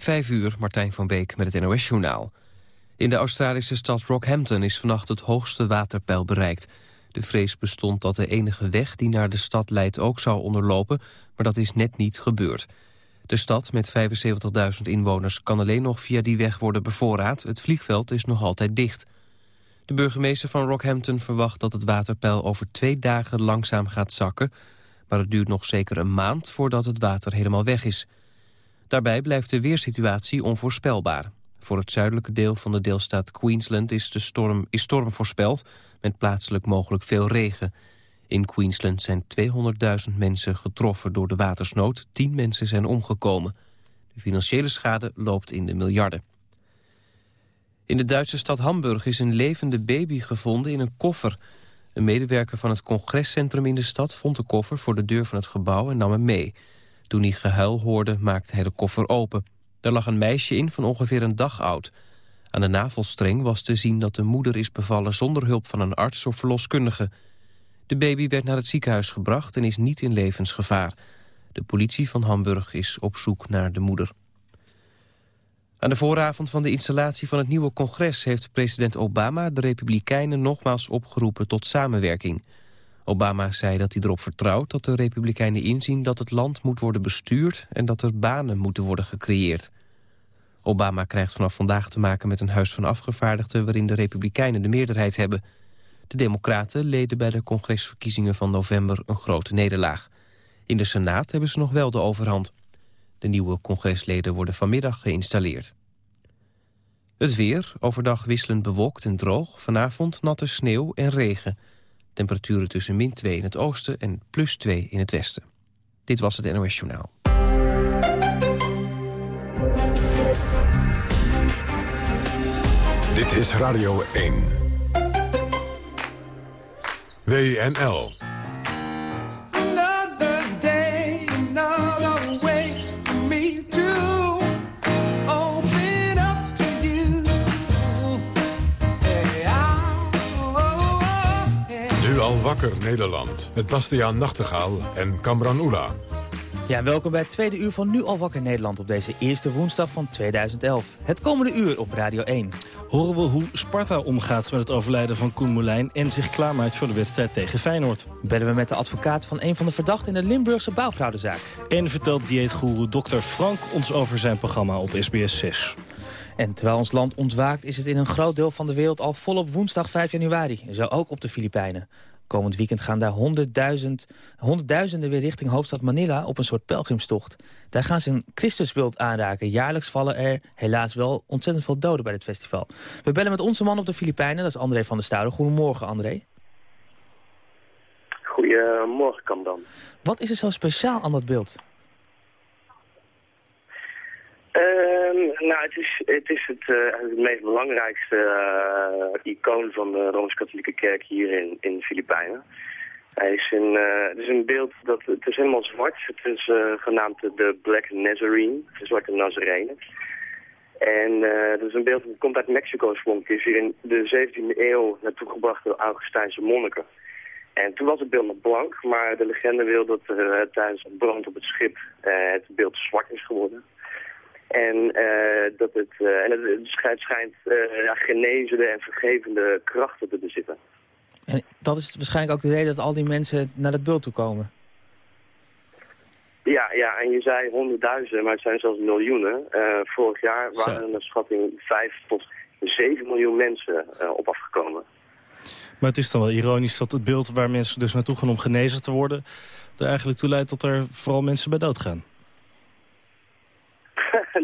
Vijf uur, Martijn van Beek met het NOS-journaal. In de Australische stad Rockhampton is vannacht het hoogste waterpeil bereikt. De vrees bestond dat de enige weg die naar de stad leidt ook zou onderlopen... maar dat is net niet gebeurd. De stad met 75.000 inwoners kan alleen nog via die weg worden bevoorraad. Het vliegveld is nog altijd dicht. De burgemeester van Rockhampton verwacht dat het waterpeil over twee dagen langzaam gaat zakken. Maar het duurt nog zeker een maand voordat het water helemaal weg is. Daarbij blijft de weersituatie onvoorspelbaar. Voor het zuidelijke deel van de deelstaat Queensland is de storm, is storm voorspeld... met plaatselijk mogelijk veel regen. In Queensland zijn 200.000 mensen getroffen door de watersnood. 10 mensen zijn omgekomen. De financiële schade loopt in de miljarden. In de Duitse stad Hamburg is een levende baby gevonden in een koffer. Een medewerker van het congrescentrum in de stad vond de koffer voor de deur van het gebouw en nam hem mee. Toen hij gehuil hoorde, maakte hij de koffer open. Er lag een meisje in van ongeveer een dag oud. Aan de navelstreng was te zien dat de moeder is bevallen zonder hulp van een arts of verloskundige. De baby werd naar het ziekenhuis gebracht en is niet in levensgevaar. De politie van Hamburg is op zoek naar de moeder. Aan de vooravond van de installatie van het nieuwe congres... heeft president Obama de Republikeinen nogmaals opgeroepen tot samenwerking. Obama zei dat hij erop vertrouwt dat de Republikeinen inzien... dat het land moet worden bestuurd en dat er banen moeten worden gecreëerd. Obama krijgt vanaf vandaag te maken met een huis van afgevaardigden... waarin de Republikeinen de meerderheid hebben. De Democraten leden bij de congresverkiezingen van november een grote nederlaag. In de Senaat hebben ze nog wel de overhand. De nieuwe congresleden worden vanmiddag geïnstalleerd. Het weer, overdag wisselend bewolkt en droog. Vanavond natte sneeuw en regen. Temperaturen tussen min 2 in het oosten en plus 2 in het westen. Dit was het NOS Journaal. Dit is Radio 1. WNL. Wakker Nederland. Met Bastiaan Nachtegaal en Kamran Oela. Ja, welkom bij het tweede uur van Nu al wakker Nederland op deze eerste woensdag van 2011. Het komende uur op Radio 1. Horen we hoe Sparta omgaat met het overlijden van Koen Moulijn... en zich klaarmaakt voor de wedstrijd tegen Feyenoord. Bellen we met de advocaat van een van de verdachten in de Limburgse bouwfraudezaak. En vertelt dieetgoeroe Dr. Frank ons over zijn programma op SBS 6. En terwijl ons land ontwaakt is het in een groot deel van de wereld al volop woensdag 5 januari. Zo ook op de Filipijnen. Komend weekend gaan daar honderdduizend, honderdduizenden weer richting hoofdstad Manila op een soort pelgrimstocht. Daar gaan ze een Christusbeeld aanraken. Jaarlijks vallen er helaas wel ontzettend veel doden bij dit festival. We bellen met onze man op de Filipijnen, dat is André van der Stouwen. Goedemorgen, André. Goedemorgen, dan. Wat is er zo speciaal aan dat beeld? Ehm, nou, het is het, is het, uh, het meest belangrijkste uh, icoon van de Rooms-Katholieke Kerk hier in, in de Filipijnen. Hij is een, uh, het is een beeld dat het is helemaal zwart. Het is genaamd de Black Nazarene, de zwarte Nazarene. En dat is een beeld dat komt uit Mexico oorspronkelijk. is hier in de 17e eeuw naartoe gebracht door Augustijnse monniken. En toen was het beeld nog blank, maar de legende wil dat er tijdens een brand op het schip het beeld zwart is geworden. En, uh, dat het, uh, en het, schijnt, schijnt uh, ja, genezende en vergevende krachten te bezitten. En dat is waarschijnlijk ook de reden dat al die mensen naar het beeld toe komen? Ja, ja, en je zei honderdduizenden, maar het zijn zelfs miljoenen. vorig jaar waren er naar schatting vijf tot zeven miljoen mensen op afgekomen. Maar het is dan wel ironisch dat het beeld waar mensen dus naartoe gaan om genezen te worden... er eigenlijk toe leidt dat er vooral mensen bij dood gaan.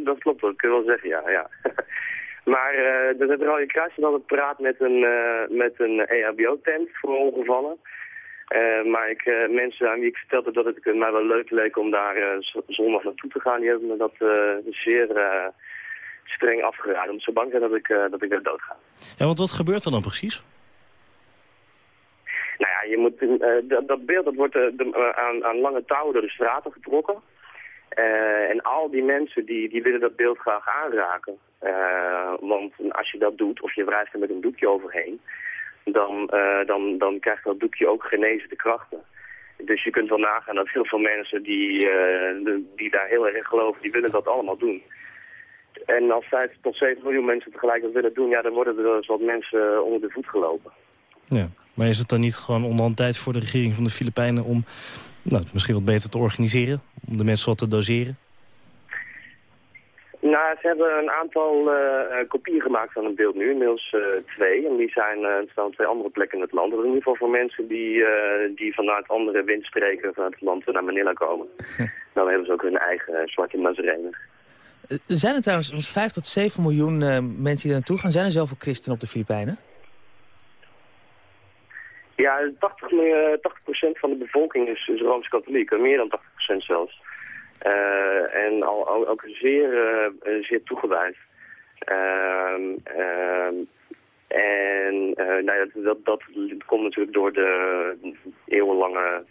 Dat klopt, dat kun je wel zeggen, ja. ja. maar uh, de Rode Kruis had altijd praat met een, uh, met een EHBO-tent voor ongevallen. Uh, maar ik, mensen aan wie ik vertelde dat het mij wel leuk leek om daar zondag naartoe te gaan, die hebben me dat zeer streng afgeraden. Omdat ze bang zijn dat ik, dat ik daar dood ga. Ja, want wat gebeurt er dan precies? Nou ja, je moet, dat, dat, beeld dat wordt aan, aan lange touwen door de straten getrokken. Uh, en al die mensen die, die willen dat beeld graag aanraken. Uh, want als je dat doet, of je wrijft er met een doekje overheen, dan, uh, dan, dan krijgt dat doekje ook genezende krachten. Dus je kunt wel nagaan dat heel veel mensen die, die daar heel erg geloven, die willen dat allemaal doen. En als 5 tot 7 miljoen mensen tegelijk dat willen doen, ja, dan worden er eens wat mensen onder de voet gelopen. Ja, maar is het dan niet gewoon onderhand tijd voor de regering van de Filipijnen om nou, het misschien wat beter te organiseren? Om de mensen wat te doseren? Nou, ze hebben een aantal uh, kopieën gemaakt van een beeld nu, inmiddels uh, twee. En die zijn, uh, staan op twee andere plekken in het land. Dat is in ieder geval voor mensen die, die vanuit andere windstreken van het land naar Manila komen. nou, dan hebben ze ook hun eigen zwarte mazerenen. Zijn er trouwens 5 tot 7 miljoen mensen die er naartoe gaan? Zijn er zoveel christenen op de Filipijnen? Ja, 80, 80 van de bevolking is, Rooms-Katholiek. Meer dan 80% zelfs. Uh, en al, ook zeer, zeer toegewijd. Uh, en nou ja, dat, dat, komt natuurlijk door de eeuwenlange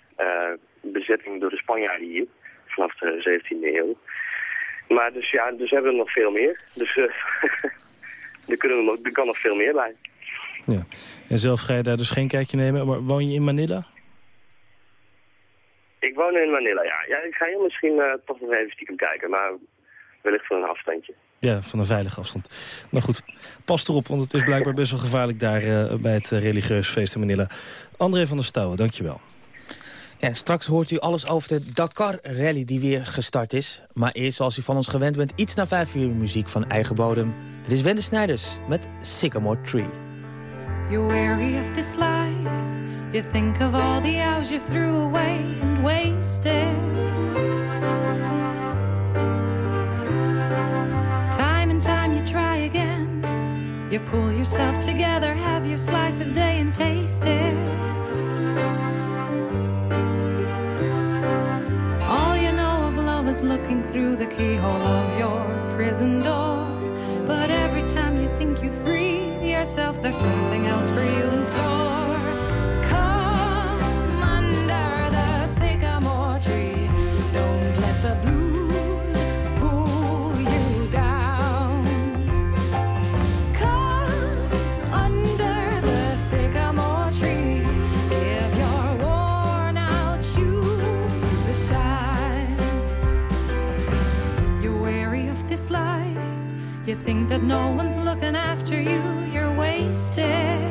bezetting door de Spanjaarden hier. Vanaf de 17e eeuw. Maar dus ja, dus hebben we nog veel meer. Dus er, kunnen we, kan nog veel meer bij. Ja. En zelf ga je daar dus geen kijkje nemen. Maar woon je in Manila? Ik woon in Manila, ja. ja ik ga hier misschien uh, toch nog even stiekem kijken, maar wellicht van een afstandje. Ja, van een veilige afstand. Maar goed, pas erop, want het is blijkbaar best wel gevaarlijk daar uh, bij het uh, religieus feest in Manila. André van der Stouwen, dankjewel. Ja, straks hoort u alles over de Dakar-rally die weer gestart is. Maar eerst, zoals u van ons gewend bent, iets na vijf uur muziek van eigen bodem. Dit is Wende Snijders met Sycamore Tree. You're weary of this life You think of all the hours you threw away and wasted. Time and time you try again. You pull yourself together, have your slice of day and taste it. All you know of love is looking through the keyhole of your prison door. But every time you think you freed yourself, there's something else for you in store. Come under the sycamore tree. Don't let the blues pull you down. Come under the sycamore tree. Give your worn out shoes a shine. You're weary of this life think that no one's looking after you, you're wasted.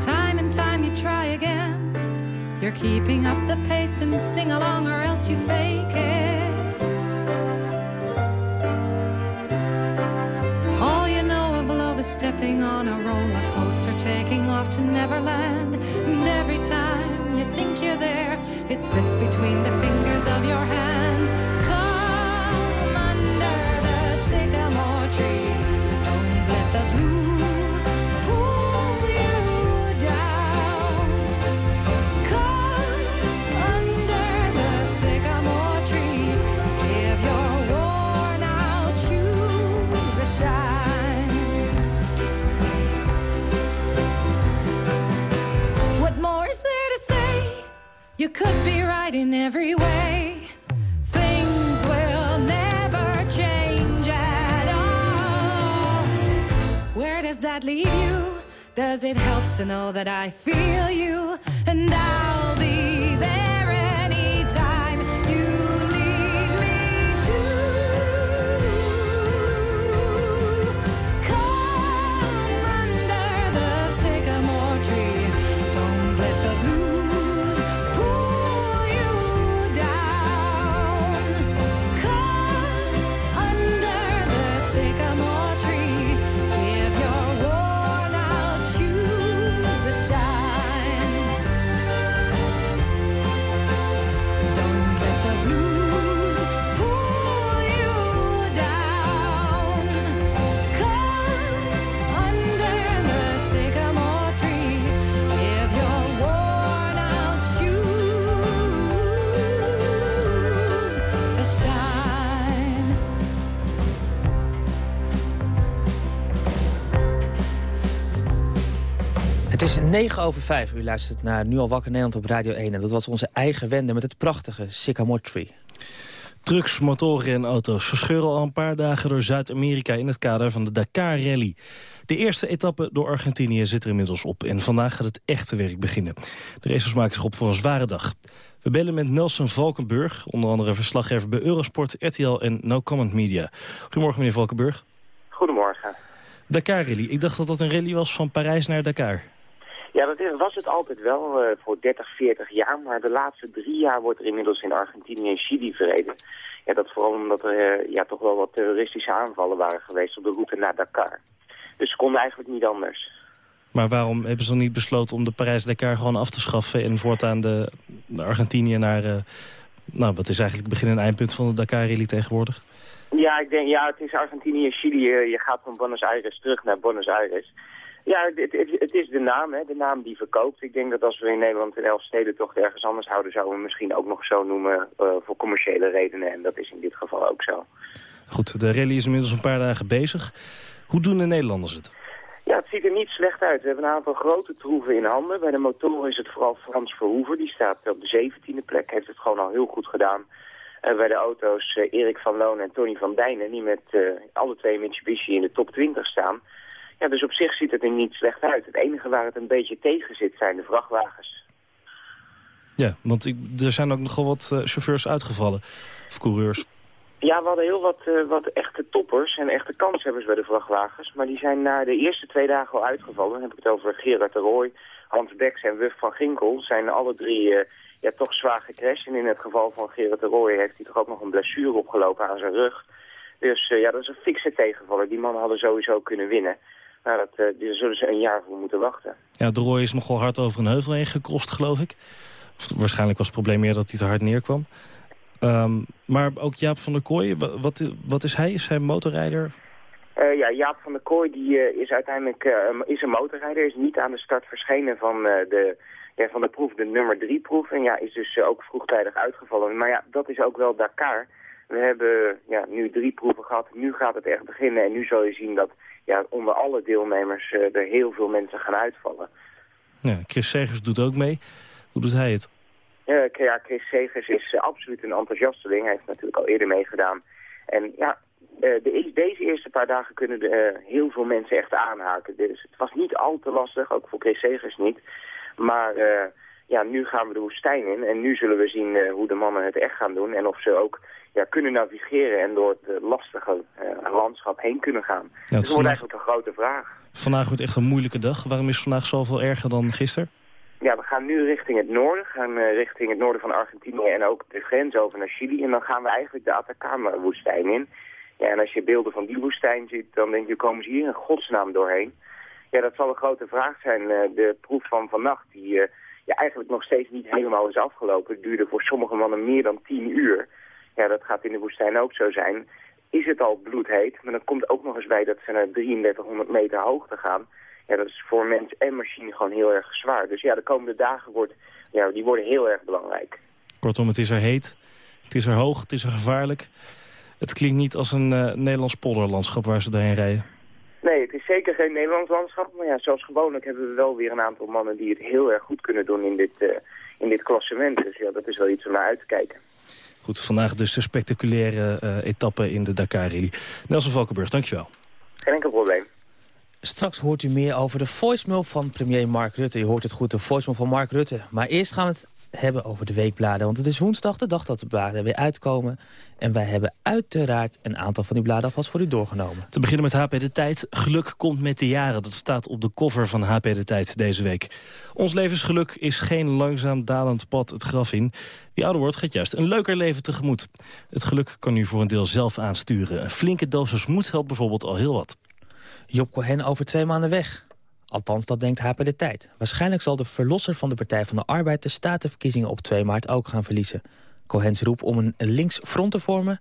Time and time you try again. You're keeping up the pace and sing along, or else you fake it. All you know of love is stepping on a roller coaster, taking off to Neverland. And every time you think you're there, it slips between the fingers of your hand. Could be right in every way. Things will never change at all. Where does that leave you? Does it help to know that I feel you is 9 over 5. U luistert naar Nu al wakker Nederland op Radio 1. En dat was onze eigen wende met het prachtige Sycamore Tree. Trucks, motoren en auto's verscheuren al een paar dagen door Zuid-Amerika... in het kader van de Dakar Rally. De eerste etappe door Argentinië zit er inmiddels op. En vandaag gaat het echte werk beginnen. De racers maken zich op voor een zware dag. We bellen met Nelson Valkenburg, onder andere verslaggever bij Eurosport, RTL en No Comment Media. Goedemorgen meneer Valkenburg. Goedemorgen. Dakar Rally. Ik dacht dat dat een rally was van Parijs naar Dakar. Ja, dat is- was het altijd wel eh, voor 30, 40 jaar. Maar de laatste drie jaar wordt er inmiddels in Argentinië en Chili verreden. Ja, dat vooral omdat er eh, ja, toch wel wat terroristische aanvallen waren geweest op de route naar Dakar. Dus ze konden eigenlijk niet anders. Maar waarom hebben ze dan niet besloten om de Parijs-Dakar gewoon af te schaffen... en voortaan de, de Argentinië naar... eh, nou, wat is eigenlijk het begin en eindpunt van de Dakar Rally tegenwoordig? Ja, ik denk, ja, het is Argentinië en Chili. je gaat van Buenos Aires terug naar Buenos Aires. Ja, het, het, het is de naam, hè, de naam die verkoopt. Ik denk dat als we in Nederland een elf steden toch ergens anders houden... zouden we misschien ook nog zo noemen eh, voor commerciële redenen. En dat is in dit geval ook zo. Goed, de rally is inmiddels een paar dagen bezig. Hoe doen de Nederlanders het? Ja, het ziet er niet slecht uit. We hebben een aantal grote troeven in handen. Bij de motoren is het vooral Frans Verhoeven. Die staat op de 17e plek. Heeft het gewoon al heel goed gedaan. En bij de auto's eh, Erik van Loon en Tony van Dijnen... die met eh, alle twee Mitsubishi in de top 20 staan. Ja, dus op zich ziet het er niet slecht uit. Het enige waar het een beetje tegen zit zijn de vrachtwagens. Ja, want ik, er zijn ook nogal wat eh, chauffeurs uitgevallen. Of coureurs. Ja, we hadden heel wat, eh, wat echte toppers en echte kanshebbers bij de vrachtwagens. Maar die zijn na de eerste twee dagen al uitgevallen. Dan heb ik het over Gerard de Rooij, Hans Beks en Wuf van Ginkel. Zijn alle drie eh, ja, toch zwaar gecrashed. En in het geval van Gerard de Rooij heeft hij toch ook nog een blessure opgelopen aan zijn rug. Dus ja, dat is een fikse tegenvaller. Die mannen hadden sowieso kunnen winnen. Maar dat, eh, daar zullen ze een jaar voor moeten wachten. Ja, de Roy is nogal hard over een heuvel heen gekrost, geloof ik. Of, waarschijnlijk was het probleem meer dat hij te hard neerkwam. Ehm, maar ook Jaap van der Kooi, wa- wat, wat is hij? Is hij motorrijder? Eh, ja, Jaap van der Kooi die, eh, is uiteindelijk is een motorrijder. Is niet aan de start verschenen van, de, ja, van de proef, de nummer drie proef. En ja, is dus ook vroegtijdig uitgevallen. Maar ja, dat is ook wel Dakar. We hebben ja, nu drie proeven gehad. Nu gaat het echt beginnen. En nu zal je zien dat ja, onder alle deelnemers eh, er heel veel mensen gaan uitvallen. Ja, Chris Segers doet ook mee. Hoe doet hij het? Ja, Chris Segers is eh, absoluut een enthousiasteling. Hij heeft natuurlijk al eerder meegedaan. En ja, eh, de, deze eerste paar dagen kunnen de, heel veel mensen echt aanhaken. Dus het was niet al te lastig, ook voor Chris Segers niet. Maar ja, nu gaan we de woestijn in. En nu zullen we zien eh, hoe de mannen het echt gaan doen. En of ze ook ja, kunnen navigeren en door het eh, lastige eh, landschap heen kunnen gaan. dus dat wordt vandaag- eigenlijk een grote vraag. Vandaag wordt echt een moeilijke dag. Waarom is vandaag zoveel erger dan gisteren? Ja, we gaan nu richting het noorden, gaan richting het noorden van Argentinië en ook de grens over naar Chili. En dan gaan we eigenlijk de Atacama-woestijn in. Ja, en als je beelden van die woestijn ziet, dan denk je, komen ze hier in godsnaam doorheen? Ja, dat zal een grote vraag zijn. De proef van vannacht, die ja, eigenlijk nog steeds niet helemaal is afgelopen, het duurde voor sommige mannen meer dan 10 uur. Ja, dat gaat in de woestijn ook zo zijn. Is het al bloedheet, maar dan komt ook nog eens bij dat ze naar 3300 meter hoogte gaan. Ja, dat is voor mens en machine gewoon heel erg zwaar. Dus ja, de komende dagen wordt, ja, die worden heel erg belangrijk. Kortom, het is er heet, het is er hoog, het is er gevaarlijk. Het klinkt niet als een eh, Nederlands polderlandschap waar ze doorheen rijden. Nee, is zeker geen Nederlands landschap. Maar ja, zoals gewoonlijk hebben we wel weer een aantal mannen die het heel erg goed kunnen doen in dit, eh, in dit klassement. Dus ja, dat is wel iets om naar uit te kijken. Goed, vandaag dus de spectaculaire eh, etappe in de Dakar Rally. Nelson Valkenburg, dankjewel. Geen enkel probleem. Straks hoort u meer over de voicemail van premier Mark Rutte. Je hoort het goed, de voicemail van Mark Rutte. Maar eerst gaan we het hebben over de weekbladen. Want het is woensdag, de dag dat de bladen weer uitkomen. En wij hebben uiteraard een aantal van die bladen alvast voor u doorgenomen. Te beginnen met HP De Tijd. Geluk komt met de jaren. Dat staat op de cover van HP De Tijd deze week. Ons levensgeluk is geen langzaam dalend pad het graf in. Wie ouder wordt gaat juist een leuker leven tegemoet. Het geluk kan u voor een deel zelf aansturen. Een flinke dosis moed helpt bijvoorbeeld al heel wat. Job Cohen over twee maanden weg. Althans, dat denkt HP de Tijd. Waarschijnlijk zal de verlosser van de Partij van de Arbeid... de statenverkiezingen op 2 maart ook gaan verliezen. Cohens roep om een links front te vormen...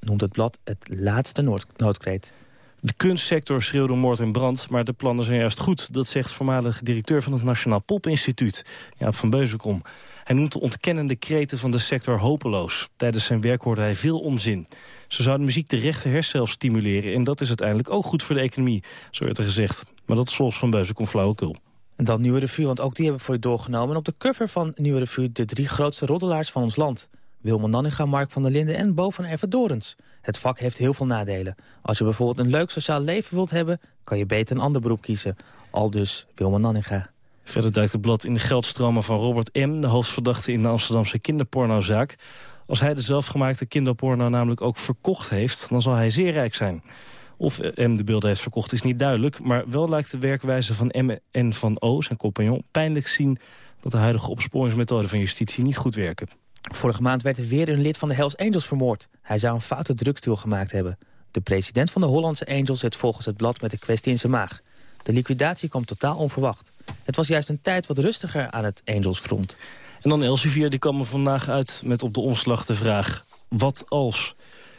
noemt het blad het laatste nood noodkreet. De kunstsector schreeuwde moord en brand, maar de plannen zijn juist goed. Dat zegt voormalig directeur van het Nationaal Popinstituut, Jaap van Beuzenkom. Hij noemt de ontkennende kreten van de sector hopeloos. Tijdens zijn werk hoorde hij veel onzin. Zo zou de muziek de rechte hersenhelft stimuleren... en dat is uiteindelijk ook goed voor de economie, zo werd er gezegd. Maar dat is volgens Van Beuzenkom flauwekul. En dan Nieuwe Revue, want ook die hebben we voor u doorgenomen. En op de cover van Nieuwe Revue de drie grootste roddelaars van ons land. Wilma Nanninga, Mark van der Linden en Bo van Everdorens. Het vak heeft heel veel nadelen. Als je bijvoorbeeld een leuk sociaal leven wilt hebben... kan je beter een ander beroep kiezen. Al dus Wilma Nanninga. Verder duikt het blad in de geldstromen van Robert M., de hoofdverdachte in de Amsterdamse kinderpornozaak. Als hij de zelfgemaakte kinderporno namelijk ook verkocht heeft... dan zal hij zeer rijk zijn. Of M de beelden heeft verkocht is niet duidelijk... maar wel lijkt de werkwijze van M en van O, zijn compagnon... pijnlijk zien dat de huidige opsporingsmethoden van justitie niet goed werken. Vorige maand werd er weer een lid van de Hells Angels vermoord. Hij zou een foute drugsdeal gemaakt hebben. De president van de Hollandse Angels zit volgens het blad met de kwestie in zijn maag. De liquidatie kwam totaal onverwacht. Het was juist een tijd wat rustiger aan het Angelsfront. En dan Elsevier, die kwam er vandaag uit met op de omslag de vraag... wat als?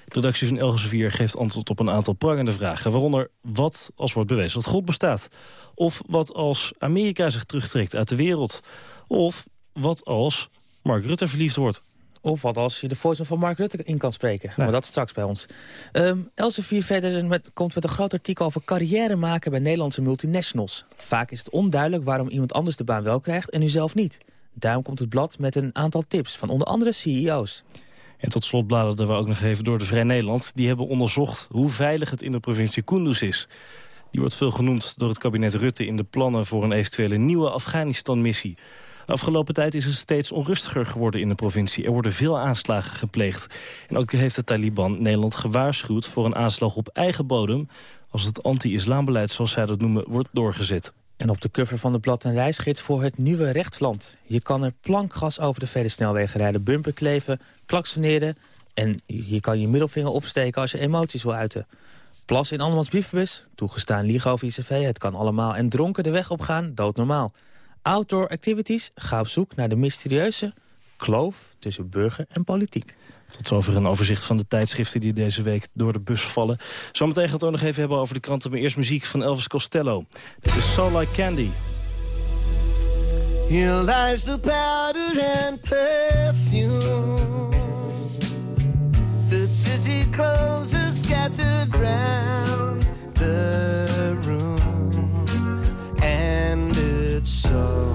De redactie van Elsevier geeft antwoord op een aantal prangende vragen. Waaronder wat als wordt bewezen dat God bestaat? Of wat als Amerika zich terugtrekt uit de wereld? Of wat als Mark Rutte verliefd wordt? Of wat als je de voice van Mark Rutte in kan spreken. Maar dat straks bij ons. Um, Elsevier verder met, komt met een groot artikel over carrière maken bij Nederlandse multinationals. Vaak is het onduidelijk waarom iemand anders de baan wel krijgt en u zelf niet. Daarom komt het blad met een aantal tips van onder andere CEO's. En tot slot bladerden we ook nog even door de Vrij Nederland. Die hebben onderzocht hoe veilig het in de provincie Kunduz is. Die wordt veel genoemd door het kabinet Rutte in de plannen voor een eventuele nieuwe Afghanistan-missie. Afgelopen tijd is het steeds onrustiger geworden in de provincie. Er worden veel aanslagen gepleegd. En ook heeft de Taliban Nederland gewaarschuwd voor een aanslag op eigen bodem... als het anti-islambeleid, zoals zij dat noemen, wordt doorgezet. En op de cover van de blad een reisgids voor het nieuwe rechtsland. Je kan er plankgas over de vele snelwegen rijden, bumper kleven, klaksoneren... en je kan je middelvinger opsteken als je emoties wil uiten. Plas in andermans brievenbus, toegestaan liegen over ICV, het kan allemaal... en dronken de weg opgaan, doodnormaal. Outdoor activities, ga op zoek naar de mysterieuze kloof tussen burger en politiek. Tot zover een overzicht van de tijdschriften die deze week door de bus vallen. Zometeen gaan we het ook nog even hebben over de kranten. Maar eerst muziek van Elvis Costello. Dit is So Like Candy. Here lies the powder and perfume The busy clothes are scattered round so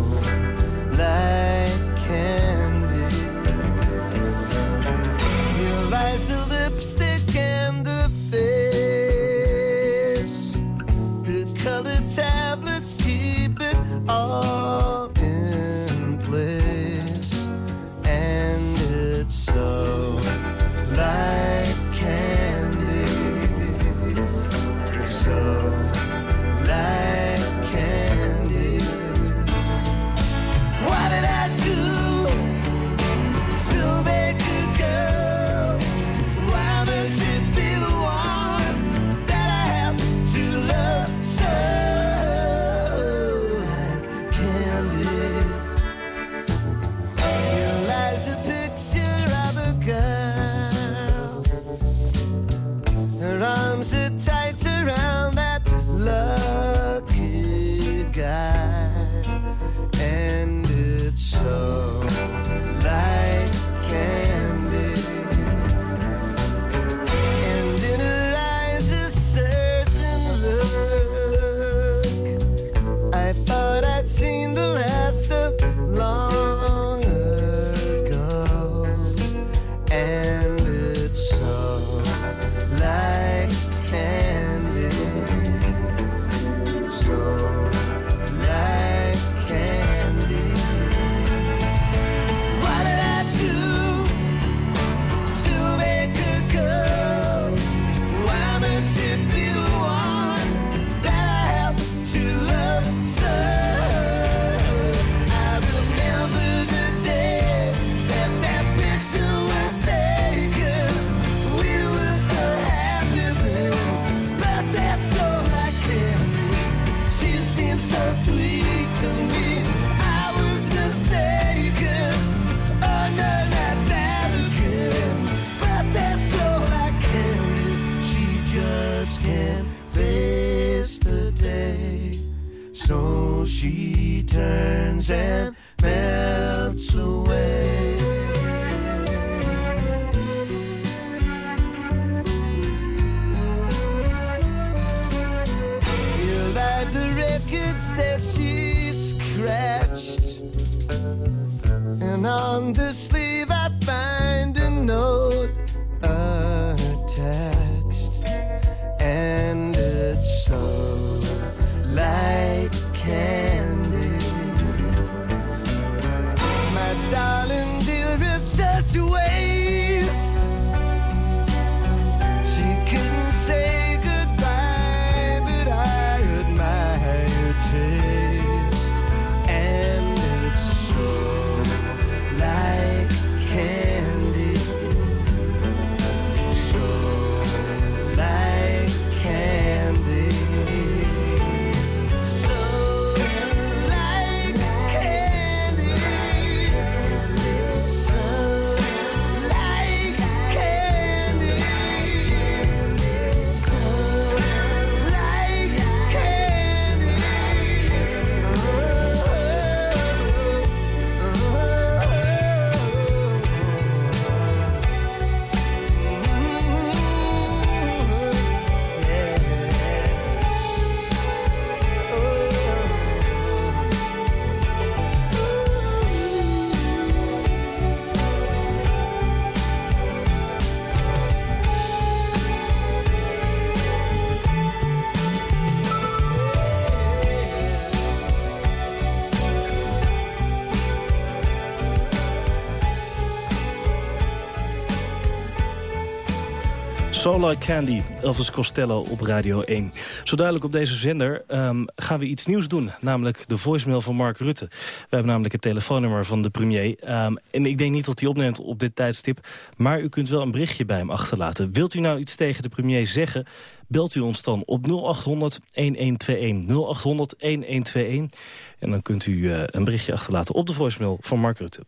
So Like Candy, Elvis Costello op Radio 1. Zo duidelijk op deze zender ehm, gaan we iets nieuws doen. Namelijk de voicemail van Mark Rutte. We hebben namelijk het telefoonnummer van de premier. Ehm, en ik denk niet dat hij opneemt op dit tijdstip. Maar u kunt wel een berichtje bij hem achterlaten. Wilt u nou iets tegen de premier zeggen? Belt u ons dan op 0800 1121. 0800 1121. En dan kunt u eh, een berichtje achterlaten op de voicemail van Mark Rutte.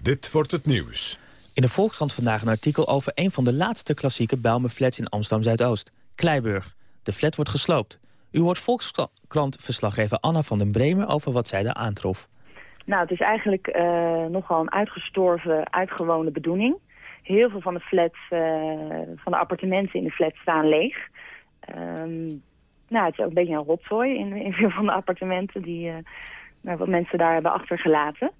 Dit wordt het nieuws. In de Volkskrant vandaag een artikel over een van de laatste klassieke Bijlmer-flats in Amsterdam-Zuidoost. Kleiburg. De flat wordt gesloopt. U hoort Volkskrant-verslaggever Anna van den Bremer over wat zij daar aantrof. Nou, het is eigenlijk uh, nogal een uitgestorven, uitgewoonde bedoeling. Heel veel van de flats, uh, van de appartementen in de flat staan leeg. Um, nou, het is ook een beetje een rotzooi in, in veel van de appartementen die uh, nou, wat mensen daar hebben achtergelaten.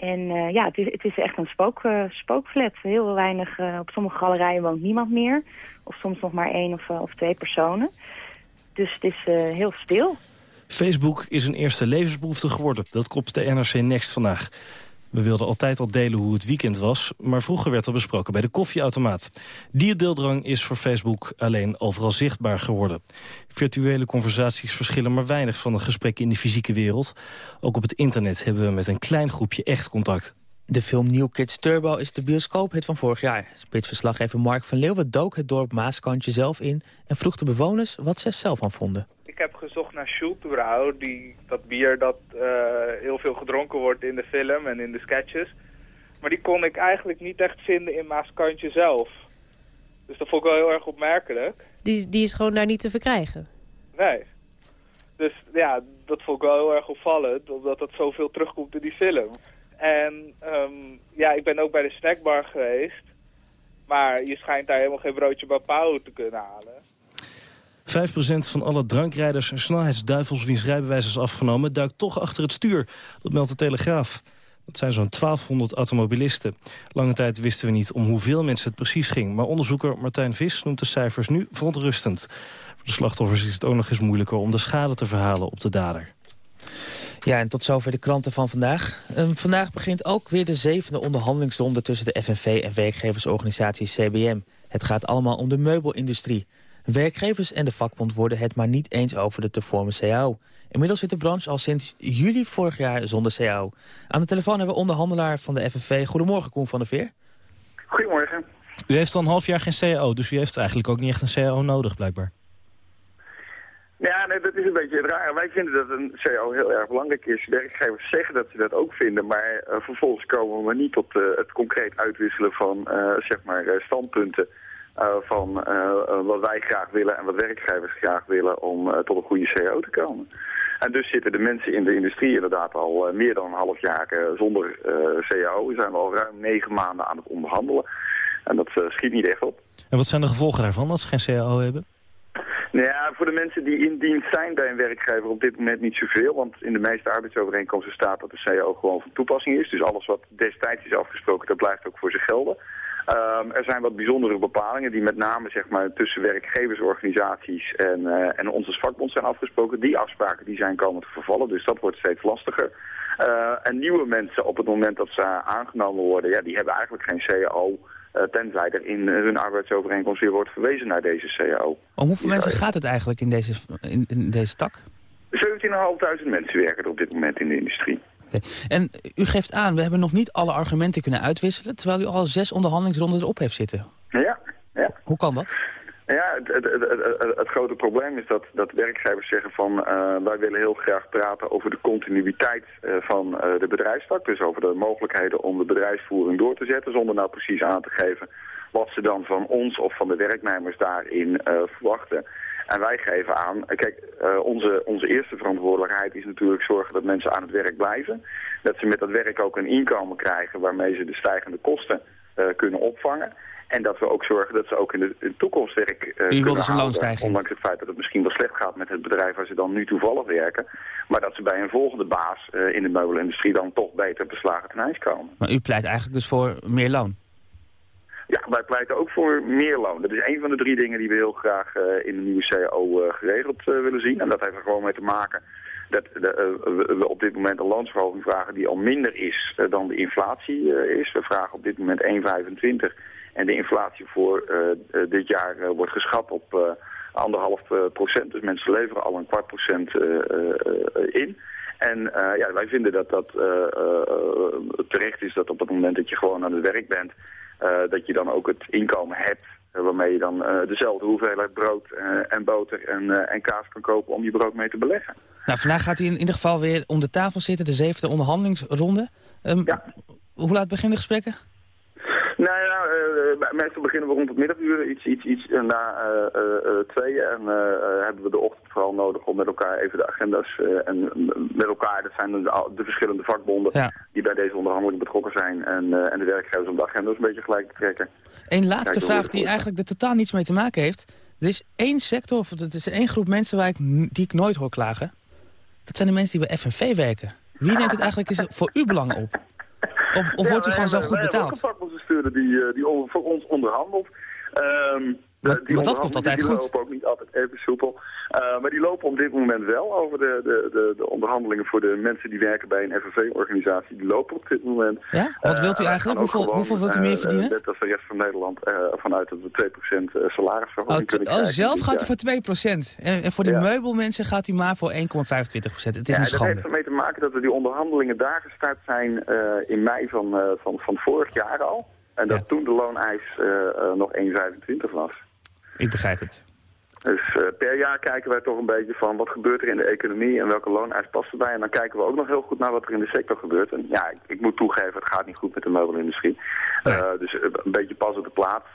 En uh, ja, het is, het is echt een spook, uh, spookflat. Heel weinig, uh, op sommige galerijen woont niemand meer. Of soms nog maar één of, of twee personen. Dus het is heel stil. Facebook is een eerste levensbehoefte geworden. Dat kopt de NRC Next vandaag. We wilden altijd al delen hoe het weekend was, maar vroeger werd er besproken bij de koffieautomaat. Die deeldrang is voor Facebook alleen overal zichtbaar geworden. Virtuele conversaties verschillen maar weinig van de gesprekken in de fysieke wereld. Ook op het internet hebben we met een klein groepje echt contact. De film New Kids Turbo is de bioscoophit van vorig jaar. Spitsverslaggever Mark van Leeuwen dook het dorp Maaskantje zelf in... en vroeg de bewoners wat ze zelf aan vonden. Ik heb gezocht naar Schultebrouw, die dat bier dat uh, heel veel gedronken wordt in de film en in de sketches. Maar die kon ik eigenlijk niet echt vinden in Maaskantje zelf. Dus dat vond ik wel heel erg opmerkelijk. Die, die is gewoon daar niet te verkrijgen? Nee. Dus ja, dat vond ik wel heel erg opvallend, omdat dat zoveel terugkomt in die film. En um, ja, ik ben ook bij de snackbar geweest. Maar je schijnt daar helemaal geen broodje Bapau te kunnen halen. 5% van alle drankrijders en snelheidsduivels wiens rijbewijs is afgenomen... duikt toch achter het stuur. Dat meldt de Telegraaf. Dat zijn zo'n 1200 automobilisten. Lange tijd wisten we niet om hoeveel mensen het precies ging. Maar onderzoeker Martijn Vis noemt de cijfers nu verontrustend. Voor de slachtoffers is het ook nog eens moeilijker om de schade te verhalen op de dader. Ja, en tot zover de kranten van vandaag. Um, vandaag begint ook weer de zevende onderhandelingsronde... tussen de FNV en werkgeversorganisatie CBM. Het gaat allemaal om de meubelindustrie. Werkgevers en de vakbond worden het maar niet eens over de te vormen CAO. Inmiddels zit de branche al sinds juli vorig jaar zonder CAO. Aan de telefoon hebben we onderhandelaar van de FNV. Goedemorgen, Koen van der Veer. Goedemorgen. U heeft al een half jaar geen CAO, dus u heeft eigenlijk ook niet echt een CAO nodig, blijkbaar. Ja, nee, dat is een beetje raar. Wij vinden dat een CAO heel erg belangrijk is. Werkgevers zeggen dat ze dat ook vinden, maar uh, vervolgens komen we niet tot uh, het concreet uitwisselen van uh, zeg maar standpunten van wat wij graag willen en wat werkgevers graag willen om tot een goede CAO te komen. En dus zitten de mensen in de industrie inderdaad al meer dan een half jaar zonder CAO. We zijn al ruim negen maanden aan het onderhandelen. En dat schiet niet echt op. En wat zijn de gevolgen daarvan als ze geen CAO hebben? Nou ja, voor de mensen die in dienst zijn bij een werkgever op dit moment niet zoveel. Want in de meeste arbeidsovereenkomsten staat dat de CAO gewoon van toepassing is. Dus alles wat destijds is afgesproken, dat blijft ook voor ze gelden. Um, er zijn wat bijzondere bepalingen die met name zeg maar, tussen werkgeversorganisaties en, uh, en onze vakbond zijn afgesproken. Die afspraken die zijn komen te vervallen, dus dat wordt steeds lastiger. Uh, en nieuwe mensen op het moment dat ze aangenomen worden, ja, die hebben eigenlijk geen CAO. Uh, tenzij er in hun arbeidsovereenkomst weer wordt verwezen naar deze CAO. Om hoeveel mensen gaat het eigenlijk in deze, in, in deze tak? 17.500 mensen werken er op dit moment in de industrie. Okay. En u geeft aan, we hebben nog niet alle argumenten kunnen uitwisselen... terwijl u al zes onderhandelingsronden erop heeft zitten. Ja, ja. Hoe kan dat? Ja, het, het, het, het, grote probleem is dat, dat werkgevers zeggen van uh, wij willen heel graag praten over de continuïteit uh, van uh, de bedrijfstak. Dus over de mogelijkheden om de bedrijfsvoering door te zetten zonder nou precies aan te geven wat ze dan van ons of van de werknemers daarin verwachten. En wij geven aan, kijk, onze, onze eerste verantwoordelijkheid is natuurlijk zorgen dat mensen aan het werk blijven. Dat ze met dat werk ook een inkomen krijgen waarmee ze de stijgende kosten kunnen opvangen. En dat we ook zorgen dat ze ook in de, in de toekomst werk uh, U wil dus een loonstijging? Ondanks het feit dat het misschien wel slecht gaat met het bedrijf waar ze dan nu toevallig werken. Maar dat ze bij een volgende baas uh, in de meubelindustrie dan toch beter beslagen ten ijs komen. Maar u pleit eigenlijk dus voor meer loon? Ja, wij pleiten ook voor meer loon. Dat is een van de drie dingen die we heel graag uh, in de nieuwe CAO geregeld willen zien. En dat heeft er gewoon mee te maken dat eh, we, op dit moment een loonsverhoging vragen die al minder is eh, dan de inflatie eh, is. We vragen op dit moment 1,25 en de inflatie voor eh, eh, dit jaar eh, wordt geschat op eh, anderhalf eh, procent. Dus mensen leveren al een kwart procent eh, eh, eh, in. En eh, ja, wij vinden dat dat eh, eh, eh, terecht is dat op het moment dat je gewoon aan het werk bent, eh, dat je dan ook het inkomen hebt eh, waarmee je dan eh, dezelfde hoeveelheid brood eh, en boter en, eh, en kaas kan kopen om je brood mee te beleggen. Nou, vandaag gaat u in ieder geval weer om de tafel zitten, de zevende onderhandelingsronde. Ehm, Hoe laat beginnen de gesprekken? Eh, meestal beginnen we rond het middaguur, iets, iets, iets eh, na eh, tweeën. En hebben we de ochtend vooral nodig om met elkaar even de agenda's en met elkaar, dat zijn de, de verschillende vakbonden die bij deze onderhandeling betrokken zijn. En, en de werkgevers om de agenda's een beetje gelijk te trekken. Een laatste vraag die eigenlijk er totaal niets mee te maken heeft. Er is één sector, of er is één groep mensen waar ik, die ik nooit hoor klagen. Dat zijn de mensen die bij FNV werken. Wie neemt het eigenlijk voor u belangen op? Of, of Ja, wordt u gewoon zo goed betaald? Die, eh, die on- voor ons onderhandelt. Ehm, Maar- die maar dat komt altijd die goed. lopen ook niet altijd even soepel. Eh, maar die lopen op dit moment wel over de, de, de, de onderhandelingen voor de mensen die werken bij een FNV-organisatie. Die lopen op dit moment. Ja? Wat wilt u eigenlijk? Hoeveel, gewoon, hoeveel wilt u meer verdienen? net als de rest van Nederland eh, vanuit dat we 2% eh, salarisverhoging Oh, kunnen oh, krijgen zelf gaat u voor 2%. En, en voor die Ja. meubelmensen gaat u maar voor 1,25%. Het is ja, een dat schande. heeft ermee te maken dat we die onderhandelingen daar gestart zijn in mei van, van, van vorig jaar al. En dat toen de looneis eh, eh, nog 1,25 was. Ik begrijp het. Dus eh, per jaar kijken wij toch een beetje van wat gebeurt er in de economie en welke looneis past erbij. En dan kijken we ook nog heel goed naar wat er in de sector gebeurt. En ja, ik, ik moet toegeven, het gaat niet goed met de meubelindustrie. Dus een beetje pas op de plaats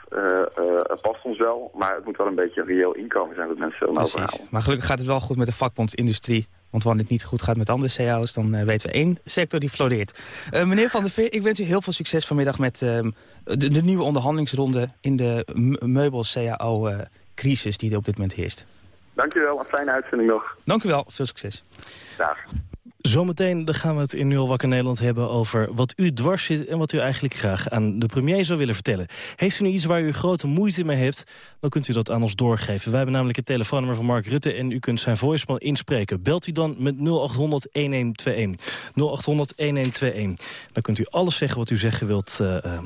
past ons wel. Maar het moet wel een beetje een reëel inkomen zijn dat mensen zullen overhalen. Precies. Maar gelukkig gaat het wel goed met de vakbondsindustrie. Want wanneer het niet goed gaat met andere cao's, dan eh, weten we één sector die floreert. Eh, meneer Van der Veer, ik wens u heel veel succes vanmiddag met ehm, de, de nieuwe onderhandelingsronde in de meubel-CAO-crisis die er op dit moment heerst. Dankjewel, een fijne uitzending nog. Dank u wel, veel succes. Dag. Zometeen dan gaan we het in Nu al wakker Nederland hebben over wat u dwars zit... en wat u eigenlijk graag aan de premier zou willen vertellen. Heeft u nu iets waar u grote moeite mee hebt, dan kunt u dat aan ons doorgeven. Wij hebben namelijk het telefoonnummer van Mark Rutte... en u kunt zijn voicemail inspreken. Belt u dan met 0800-1121. 0800-1121. Dan kunt u alles zeggen wat u zeggen wilt... eh, eh,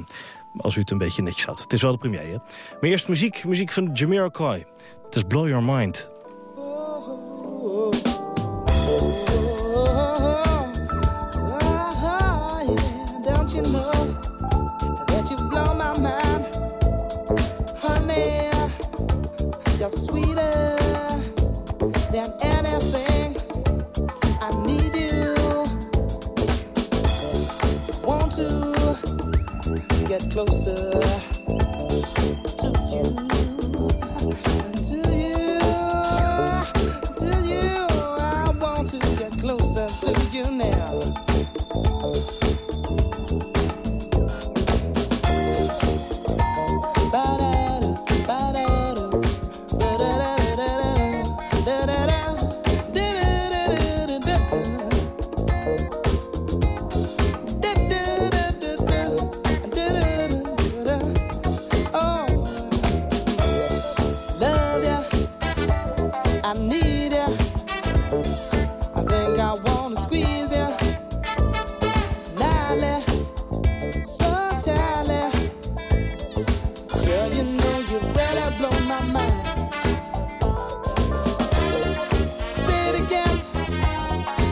als u het een beetje netjes had. Het is wel de premier, hè? Maar eerst muziek, muziek van Jamiroquai. Het is Blow Your Mind. Closer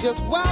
just why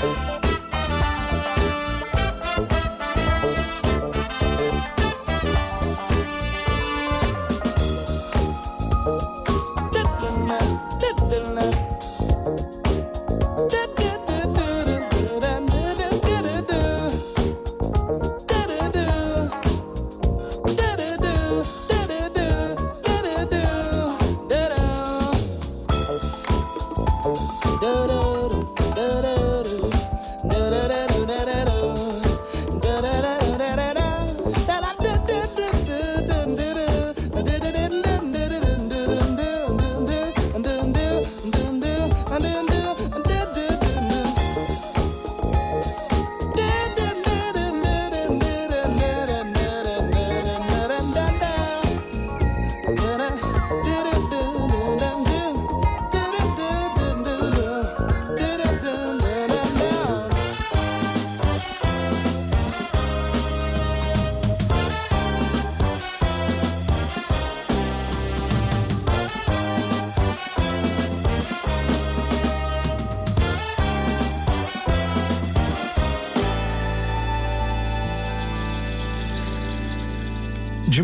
Bye.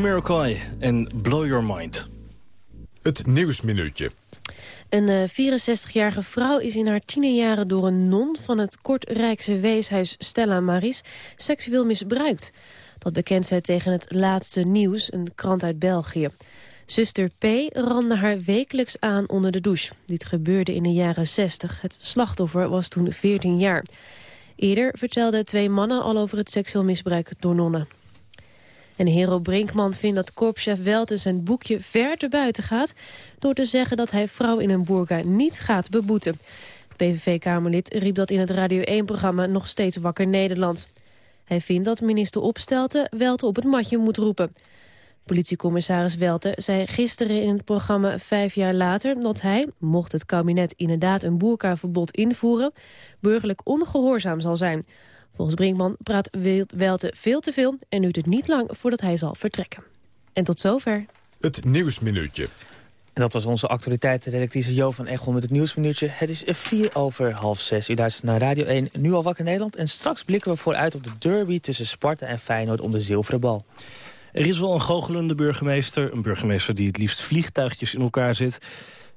Jamiroquai en Blow Your Mind. Het Nieuwsminuutje. Een eh, 64-jarige vrouw is in haar tienerjaren door een non... van het Kortrijkse weeshuis Stella Maris seksueel misbruikt. Dat bekent zij tegen het Laatste Nieuws, een krant uit België. Zuster P. rande haar wekelijks aan onder de douche. Dit gebeurde in de jaren 60. Het slachtoffer was toen 14 jaar. Eerder vertelden twee mannen al over het seksueel misbruik door nonnen. En Hero Brinkman vindt dat korpschef Welte zijn boekje ver te buiten gaat... door te zeggen dat hij vrouw in een burka niet gaat beboeten. PVV-Kamerlid riep dat in het Radio 1-programma Nog Steeds Wakker Nederland. Hij vindt dat minister Opstelten Welte op het matje moet roepen. Politiecommissaris Welte zei gisteren in het programma Vijf jaar later... dat hij, mocht het kabinet inderdaad een boerkaverbod invoeren... burgerlijk ongehoorzaam zal zijn... Volgens Brinkman praat Welte veel te veel en duurt het niet lang voordat hij zal vertrekken. En tot zover. Het Nieuwsminuutje. En dat was onze actualiteitenredactrice Jo van Echel met het Nieuwsminuutje. Het is vier over half zes. U luistert naar Radio 1, nu al wakker Nederland. En straks blikken we vooruit op de derby tussen Sparta en Feyenoord om de zilveren bal. Er is wel een goochelende burgemeester. Een burgemeester die het liefst vliegtuigjes in elkaar zit.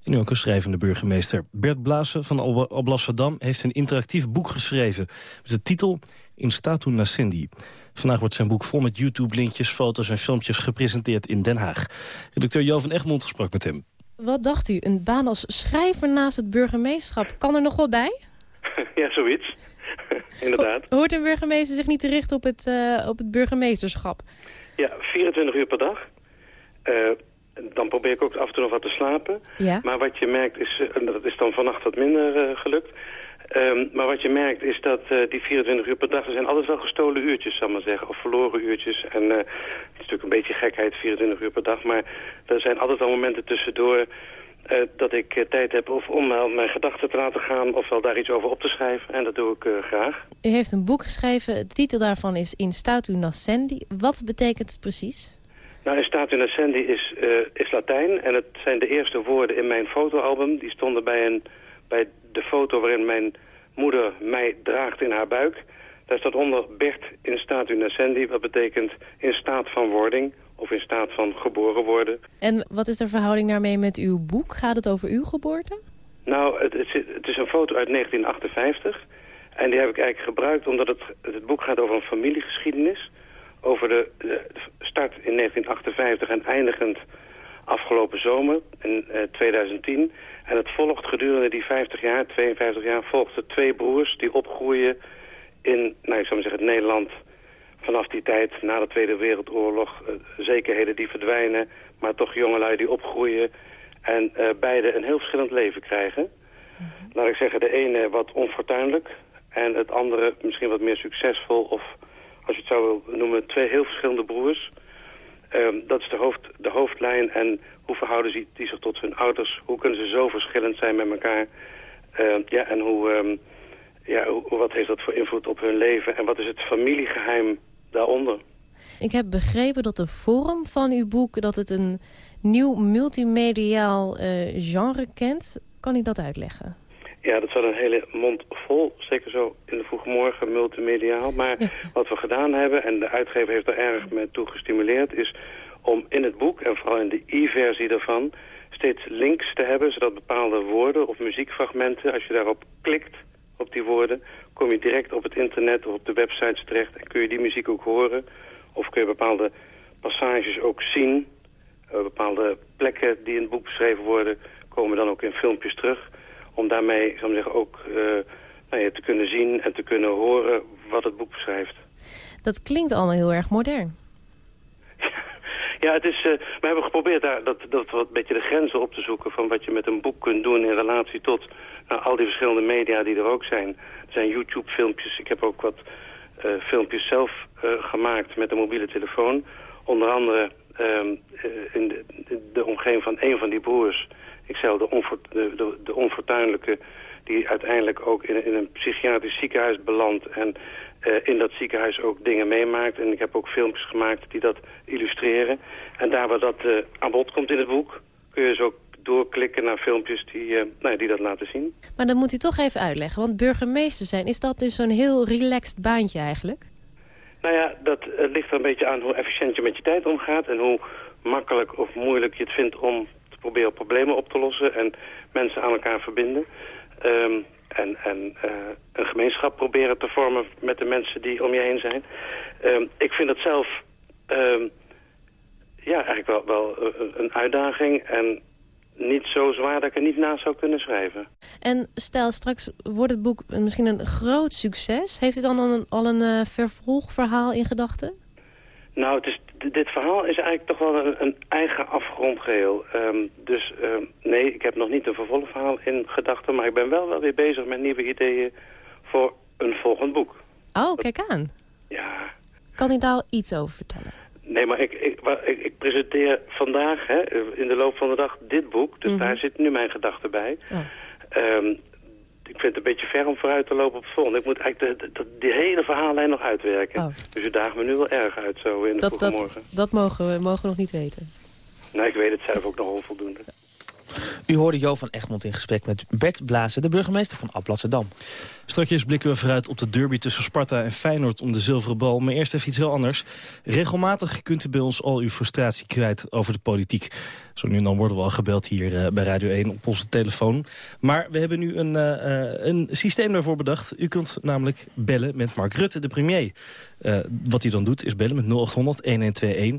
En nu ook een schrijvende burgemeester. Bert Blazen van Alblasserdam heeft een interactief boek geschreven. Met de titel In Statu Nascendi. Vandaag wordt zijn boek vol met YouTube-linkjes, foto's en filmpjes gepresenteerd in Den Haag. Redacteur Jo van Egmond sprak met hem. Wat dacht u? Een baan als schrijver naast het burgemeesterschap. Kan er nog wel bij? Ja, zoiets. Inderdaad. Hoort een burgemeester zich niet te richten op het, uh, op het burgemeesterschap? Ja, 24 uur per dag. Uh, dan probeer ik ook af en toe nog wat te slapen. Ja. Maar wat je merkt is, en dat is dan vannacht wat minder uh, gelukt... Um, maar wat je merkt is dat uh, die 24 uur per dag, er zijn altijd wel gestolen uurtjes, zal ik maar zeggen. Of verloren uurtjes. En uh, het is natuurlijk een beetje gekheid, 24 uur per dag. Maar er zijn altijd wel momenten tussendoor uh, dat ik tijd heb of om mijn gedachten te laten gaan... of wel daar iets over op te schrijven. En dat doe ik graag. U heeft een boek geschreven. De titel daarvan is In Statu Nascendi. Wat betekent het precies? Nou, in Statu Nascendi is, is Latijn. En het zijn de eerste woorden in mijn fotoalbum. Die stonden bij een... Bij de foto waarin mijn moeder mij draagt in haar buik. Daar staat onder Bert in statu nascendi. Wat betekent in staat van wording of in staat van geboren worden. En wat is de verhouding daarmee met uw boek? Gaat het over uw geboorte? Nou, het, het, het is een foto uit 1958. En die heb ik eigenlijk gebruikt omdat het, het boek gaat over een familiegeschiedenis. Over de, de start in 1958 en eindigend afgelopen zomer in uh, 2010... En het volgt gedurende die 50 jaar, 52 jaar, volgt het twee broers die opgroeien in, nou ik zou maar zeggen, het Nederland vanaf die tijd, na de Tweede Wereldoorlog, eh, zekerheden die verdwijnen, maar toch jongelui die opgroeien en eh, beide een heel verschillend leven krijgen. Laat ik zeggen, de ene wat onfortuinlijk en het andere misschien wat meer succesvol of, als je het zou wil noemen, twee heel verschillende broers. Ehm, dat is de, hoofd, de hoofdlijn en hoe verhouden ze die zich tot hun ouders? Hoe kunnen ze zo verschillend zijn met elkaar? Ehm, ja, en hoe, ehm, ja, hoe, wat heeft dat voor invloed op hun leven? En wat is het familiegeheim daaronder? Ik heb begrepen dat de vorm van uw boek... dat het een nieuw multimediaal eh, genre kent. Kan u dat uitleggen? Ja, dat zat een hele mond vol. Zeker zo in de vroege morgen, multimediaal. Maar wat we gedaan hebben, en de uitgever heeft er erg mee toe gestimuleerd... is om in het boek, en vooral in de e-versie daarvan... steeds links te hebben, zodat bepaalde woorden of muziekfragmenten... als je daarop klikt, op die woorden... kom je direct op het internet of op de websites terecht... en kun je die muziek ook horen. Of kun je bepaalde passages ook zien. Eh, bepaalde plekken die in het boek beschreven worden... komen dan ook in filmpjes terug om daarmee zou ik zeggen, ook uh, nou ja, te kunnen zien en te kunnen horen wat het boek beschrijft. Dat klinkt allemaal heel erg modern. Ja, het is, uh, we hebben geprobeerd daar dat, dat wat beetje de grenzen op te zoeken... van wat je met een boek kunt doen in relatie tot nou, al die verschillende media die er ook zijn. Er zijn YouTube-filmpjes. Ik heb ook wat uh, filmpjes zelf gemaakt met een mobiele telefoon. Onder andere ehm, in de, de, de omgeving van een van die broers ik zei de, onfort, de, de, de, onfortuinlijke die uiteindelijk ook in, in een psychiatrisch ziekenhuis belandt... en uh, in dat ziekenhuis ook dingen meemaakt. En ik heb ook filmpjes gemaakt die dat illustreren. En daar waar dat uh, aan bod komt in het boek... kun je dus ook doorklikken naar filmpjes die, uh, nou, die dat laten zien. Maar dan moet u toch even uitleggen, want burgemeester zijn... is dat dus zo'n heel relaxed baantje eigenlijk? Nou ja, dat ligt er een beetje aan hoe efficiënt je met je tijd omgaat... en hoe makkelijk of moeilijk je het vindt om proberen problemen op te lossen en mensen aan elkaar verbinden. Um, en en uh, een gemeenschap proberen te vormen met de mensen die om je heen zijn. Um, ik vind het zelf um, ja, eigenlijk wel, wel een uitdaging en niet zo zwaar dat ik er niet naast zou kunnen schrijven. En stel, straks wordt het boek misschien een groot succes. Heeft u dan al een, al een uh, vervolgverhaal in gedachten? Nou, het is dit verhaal is eigenlijk toch wel een, een eigen afgrondgeheel. Um, dus um, nee, ik heb nog niet een vervolgverhaal in gedachten... maar ik ben wel, wel weer bezig met nieuwe ideeën voor een volgend boek. Oh, kijk aan. Ja. Kan u daar al iets over vertellen? Nee, maar ik, ik, ik, ik presenteer vandaag hè, in de loop van de dag dit boek. Dus mm -hmm. daar zit nu mijn gedachte bij. Oh. Um, ik vind het een beetje ver om vooruit te lopen op het volgende. Ik moet eigenlijk de, de, die hele verhaallijn nog uitwerken. Oh. Dus je daagt me nu wel erg uit zo in de dat, vroege dat, morgen. Dat mogen we, mogen we nog niet weten. Nee, ik weet het zelf ook nog onvoldoende. U hoorde Jo van Egmond in gesprek met Bert Blazen, de burgemeester van Alblasserdam. Straks blikken we vooruit op de derby tussen Sparta en Feyenoord om de zilveren bal. Maar eerst even iets heel anders. Regelmatig kunt u bij ons al uw frustratie kwijt over de politiek. Zo nu en dan worden we al gebeld hier uh, bij Radio 1 op onze telefoon. Maar we hebben nu een, uh, een systeem daarvoor bedacht. U kunt namelijk bellen met Mark Rutte, de premier. Wat hij dan doet is bellen met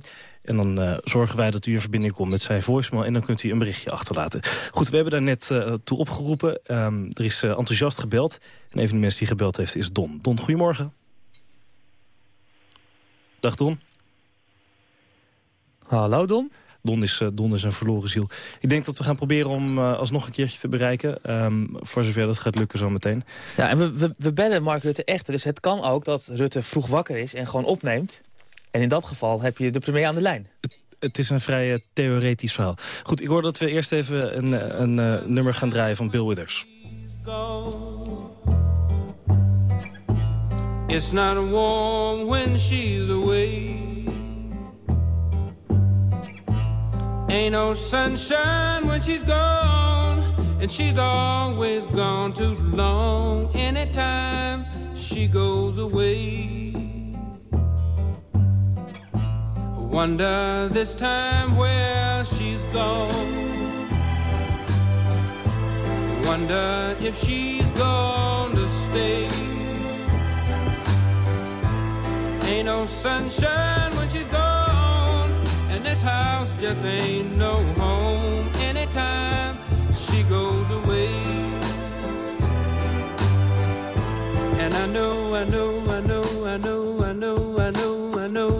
0800-1121. En dan uh, zorgen wij dat u in verbinding komt met zijn voicemail... en dan kunt u een berichtje achterlaten. Goed, we hebben daar net uh, toe opgeroepen. Um, er is uh, enthousiast gebeld. En een van de mensen die gebeld heeft is Don. Don, goedemorgen. Dag Don. Hallo Don. Don is, Don is een verloren ziel. Ik denk dat we gaan proberen om alsnog een keertje te bereiken. Um, voor zover dat gaat lukken zo meteen. Ja, en we, we, we bellen Mark Rutte echt. Dus het kan ook dat Rutte vroeg wakker is en gewoon opneemt. En in dat geval heb je de premier aan de lijn. Het, is een vrij uh, theoretisch verhaal. Goed, ik hoor dat we eerst even een, een uh, nummer gaan draaien van Bill Withers. It's not warm when she's away Ain't no sunshine when she's gone And she's always gone too long Anytime she goes away Wonder this time where she's gone. Wonder if she's going to stay. Ain't no sunshine when she's gone, and this house just ain't no home anytime she goes away. And I know, I know, I know, I know, I know, I know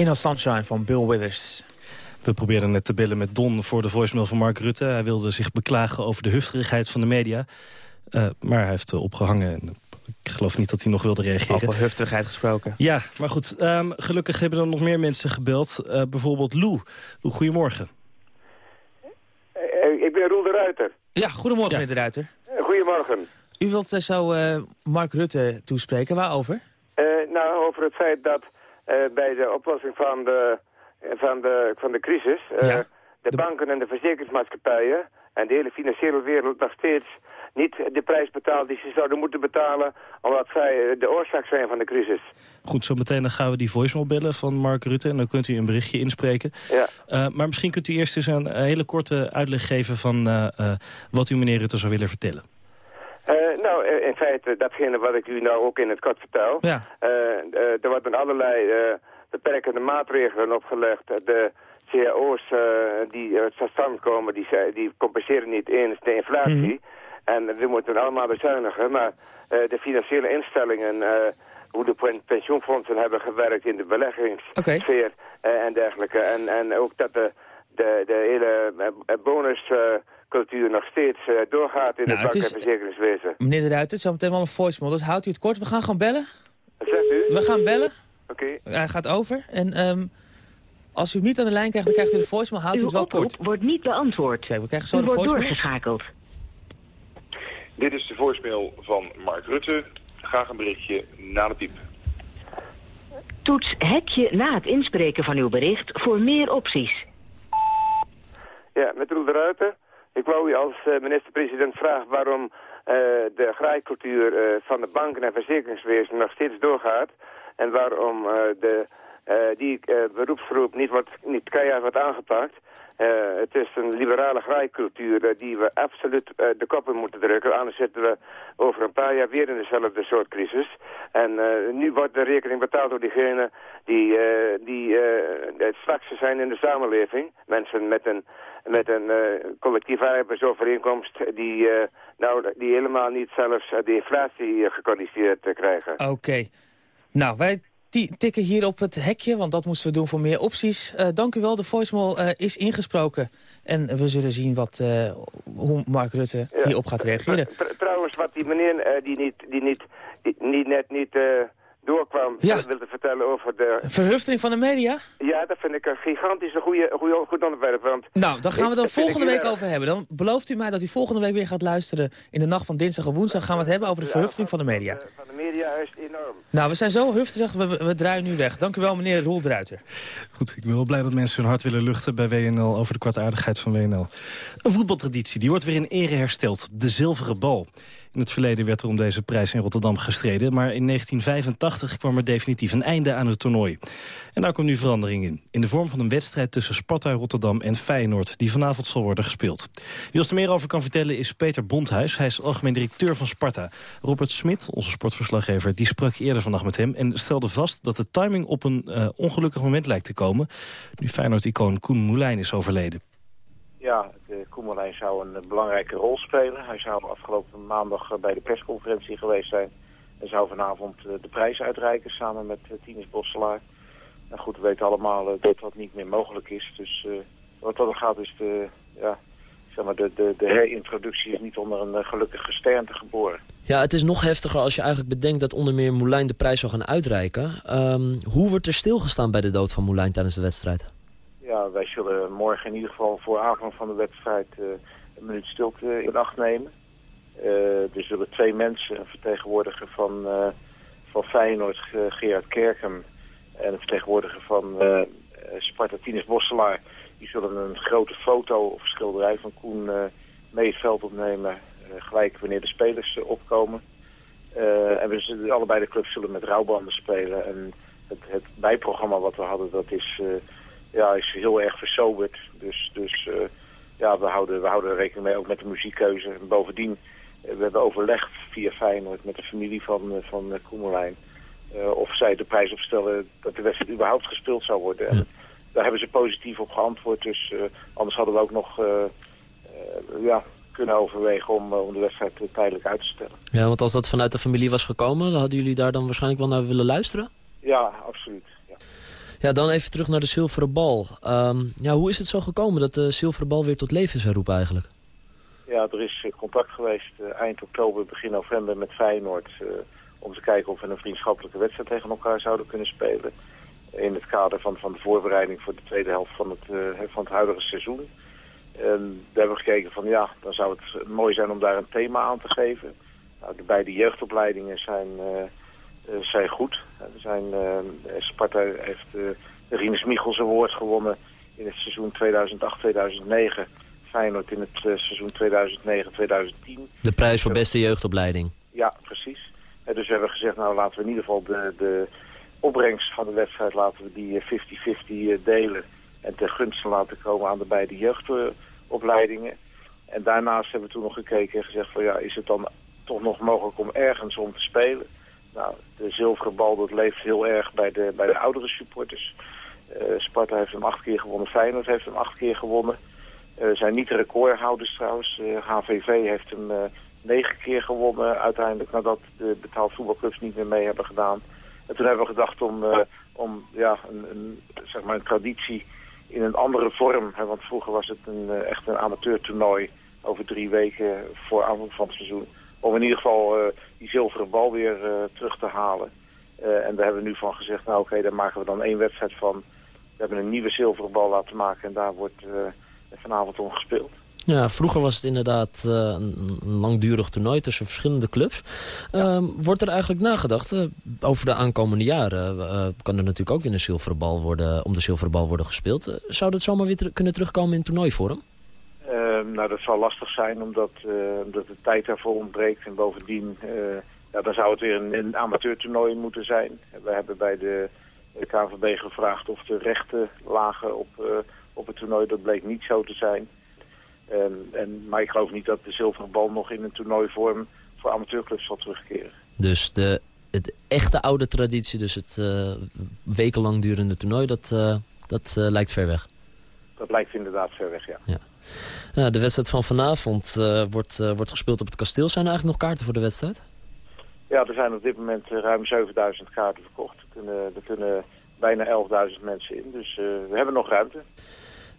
Ain't Sunshine van Bill Withers. We probeerden net te bellen met Don voor de voicemail van Mark Rutte. Hij wilde zich beklagen over de hufterigheid van de media. Eh, maar hij heeft eh, opgehangen. En ik geloof niet dat hij nog wilde reageren. Over hufterigheid gesproken. Ja, maar goed. ehm, gelukkig hebben er nog meer mensen gebeld. Eh, bijvoorbeeld Lou. Lou, goedemorgen. Eh, ik ben Roel de Ruiter. Ja, goedemorgen meneer de Ruiter. Goedemorgen. U wilt zo eh, Mark Rutte toespreken. Waarover? Eh, nou, over het feit dat bij de oplossing van de, van de, van de crisis... eh, de, banken en de verzekeringsmaatschappijen en de hele financiële wereld nog steeds niet de prijs betaalt die ze zouden moeten betalen... omdat zij eh, de oorzaak zijn van de crisis. Goed, zo meteen dan gaan we die voicemail bellen van Mark Rutte. En dan kunt u een berichtje inspreken. Ja. Eh, maar misschien kunt u eerst eens een eh, hele korte uitleg geven... van eh, eh, wat u meneer Rutte zou willen vertellen. Nou, in feite, datgene wat ik u nou ook in het kort vertel. Ja. Eh, eh, er worden allerlei eh, beperkende maatregelen opgelegd. De cao's die uit stand komen, die, die compenseren niet eens de inflatie. En we moeten allemaal bezuinigen. Maar de financiële instellingen, hoe de pen- pensioenfondsen hebben gewerkt in de beleggingssfeer en dergelijke. En, en ook dat de, de, de hele eh, bonuscultuur nog steeds eh, doorgaat in Nou, het het bank- en is- verzekeringswezen. Meneer de Ruiter, zo meteen wel een voicemail. Dus houdt u het kort. We gaan gewoon bellen. Wat zegt u? We gaan bellen. Oké. Hij gaat over. En ehm, als u hem niet aan de lijn krijgt, dan krijgt u de voicemail. Houdt u het wel kort. wordt niet beantwoord. Kijk, we krijgen zo U de wordt voicemail. doorgeschakeld. Dit is de voicemail van Mark Rutte. Graag een berichtje na de piep. Toets hekje na het inspreken van uw bericht voor meer opties. Ja, met Roel de Ruiter. Ik wou u als eh, minister-president vragen waarom eh, de graaikultuur eh, van de banken en verzekeringswezen nog steeds doorgaat. En waarom de, die beroepsgroep niet, wordt, niet keihard wordt aangepakt. Het is een liberale graaikultuur die we absoluut de kop in moeten drukken. Anders zitten we over een paar jaar weer in dezelfde soort crisis. En nu wordt de rekening betaald door diegenen die, die het zwakste zijn in de samenleving. Mensen met een, met een eh, collectieve arbeidsovereenkomst die, eh, nou, die helemaal niet zelfs de inflatie eh, gecorrigeerd eh, krijgen. Oké. Nou, wij ti- tikken hier op het hekje, want dat moesten we doen voor meer opties. Dank u wel, de voicemail is ingesproken. En we zullen zien wat, hoe Mark Rutte hierop gaat reageren. Tr- trouwens, wat die meneer die, niet, die, niet, die niet net niet doorkwam, Ja. eh, wilde vertellen over de... Verhuftering van de media? Ja, dat vind ik een gigantisch goede, goede, goed onderwerp. Want Nou, daar gaan we dan dat ik volgende week over hebben. Dan belooft u mij dat u volgende week weer gaat luisteren. In de nacht van dinsdag en woensdag gaan we het hebben over de verhuftering van de media. van de media enorm. Nou, we zijn zo hufterig, we, we, draaien nu weg. Dank u wel, meneer Roel Druiter. Goed, ik ben wel blij dat mensen hun hart willen luchten bij WNL over de kwaadaardigheid van WNL. Een voetbaltraditie, die wordt weer in ere hersteld. De zilveren bal. In het verleden werd er om deze prijs in Rotterdam gestreden... maar in 1985 kwam er definitief een einde aan het toernooi. En daar komt nu verandering in. In de vorm van een wedstrijd tussen Sparta Rotterdam en Feyenoord... die vanavond zal worden gespeeld. Wie ons er meer over kan vertellen is Peter Bondhuis. Hij is algemeen directeur van Sparta. Robert Smit, onze sportverslaggever, die sprak eerder vannacht met hem... en stelde vast dat de timing op een eh, ongelukkig moment lijkt te komen... nu Feyenoord-icoon Koen Moulijn is overleden. Ja, de Koemelijn zou een belangrijke rol spelen. Hij zou afgelopen maandag eh, bij de persconferentie geweest zijn. En zou vanavond eh, de prijs uitreiken samen met Tinus Bosselaar. Nou goed, we weten allemaal dat dat niet meer mogelijk is. Dus wat dat gaat is de, ja, zeg maar de, de, de herintroductie is niet onder een eh, gelukkig gesternte geboren. Ja, het is nog heftiger als je eigenlijk bedenkt dat onder meer Moulijn de prijs zou gaan uitreiken. Ehm, hoe wordt er stilgestaan bij de dood van Moulijn tijdens de wedstrijd? Ja, wij zullen morgen in ieder geval voor aanvang van de wedstrijd eh, een minuut stilte in acht nemen. Eh, er zullen twee mensen, een vertegenwoordiger van, eh, van Feyenoord, Ge- Gerard Kerkem, en een vertegenwoordiger van eh, eh, Sparta Tinus Bosselaar. Die zullen een grote foto of schilderij van Koen eh, mee het veld opnemen. eh, gelijk wanneer de spelers eh, opkomen. En we allebei de clubs zullen met rouwbanden spelen. En het, het bijprogramma wat we hadden, dat is, ja, is heel erg versoberd. Dus, dus ja, we houden, we houden rekening mee, ook met de muziekkeuze. En bovendien, we hebben overlegd via Feyenoord met de familie van, van uh, Koemelijn... of zij de prijs opstellen dat de wedstrijd überhaupt gespeeld zou worden. En daar hebben ze positief op geantwoord. Dus eh, anders hadden we ook nog eh, eh, ja, kunnen overwegen om, om de wedstrijd tijdelijk uit te stellen. Ja, want als dat vanuit de familie was gekomen... dan hadden jullie daar dan waarschijnlijk wel naar willen luisteren? Ja, absoluut. Ja. Ja, dan even terug naar de zilveren bal. Ehm, ja, hoe is het zo gekomen dat de zilveren bal weer tot leven is geroepen eigenlijk? Ja, er is contact geweest eind oktober, begin november met Feyenoord... om te kijken of we een vriendschappelijke wedstrijd tegen elkaar zouden kunnen spelen. In het kader van, van de voorbereiding voor de tweede helft van het, eh, van het huidige seizoen. En daar hebben we gekeken van ja, dan zou het mooi zijn om daar een thema aan te geven. Nou, de beide jeugdopleidingen zijn, eh, eh, zijn goed. Er zijn, Sparta heeft eh, de Rinus Michels Award gewonnen in het seizoen 2008-2009. Feyenoord in het seizoen 2009-2010. De prijs voor beste jeugdopleiding. Ja, precies. Eh, dus we hebben gezegd, nou laten we in ieder geval de, de opbrengst van de wedstrijd laten we die eh, 50-50 eh, delen. En ten gunste laten komen aan de beide jeugdopleidingen. En daarnaast hebben we toen nog gekeken en gezegd van ja, is het dan toch nog mogelijk om ergens om te spelen? Nou, de zilveren bal dat leeft heel erg bij de, bij de oudere supporters. Eh, Sparta heeft hem acht keer gewonnen, Feyenoord heeft hem acht keer gewonnen. Eh, zijn niet de recordhouders trouwens. Eh, HVV heeft hem eh, negen keer gewonnen uiteindelijk nadat de betaald voetbalclubs niet meer mee hebben gedaan. En toen hebben we gedacht om, eh, om ja, een, een, zeg maar een traditie in een andere vorm. Want vroeger was het een, eh, echt een amateurtoernooi over drie weken voor aanvang van het seizoen. Om in ieder geval eh, die zilveren bal weer terug te halen. En daar hebben we nu van gezegd, nou oké, daar maken we dan één wedstrijd van. We hebben een nieuwe zilveren bal laten maken en daar wordt vanavond om gespeeld. Ja, vroeger was het inderdaad eh, een langdurig toernooi tussen verschillende clubs. Ehm, wordt er eigenlijk nagedacht eh, over de aankomende jaren? eh, kan er natuurlijk ook weer een zilveren bal worden, om de zilveren bal worden gespeeld. Zou dat zomaar weer ter- kunnen terugkomen in toernooivorm? Ehm, nou, dat zal lastig zijn omdat, omdat de tijd daarvoor ontbreekt. En bovendien, ja, dan zou het weer een, een amateurtoernooi moeten zijn. We hebben bij de, KNVB gevraagd of de rechten lagen op, op het toernooi. Dat bleek niet zo te zijn. En, en, maar ik geloof niet dat de zilveren bal nog in een toernooivorm voor amateurclubs zal terugkeren. Dus de het echte oude traditie, dus het eh, wekenlang durende toernooi, dat, eh, dat eh, lijkt ver weg. Dat lijkt inderdaad ver weg, ja. Ja, de wedstrijd van vanavond wordt, wordt gespeeld op het kasteel. Zijn er eigenlijk nog kaarten voor de wedstrijd? Ja, er zijn op dit moment ruim 7000 kaarten verkocht. Er kunnen, er kunnen bijna 11.000 mensen in, dus we hebben nog ruimte.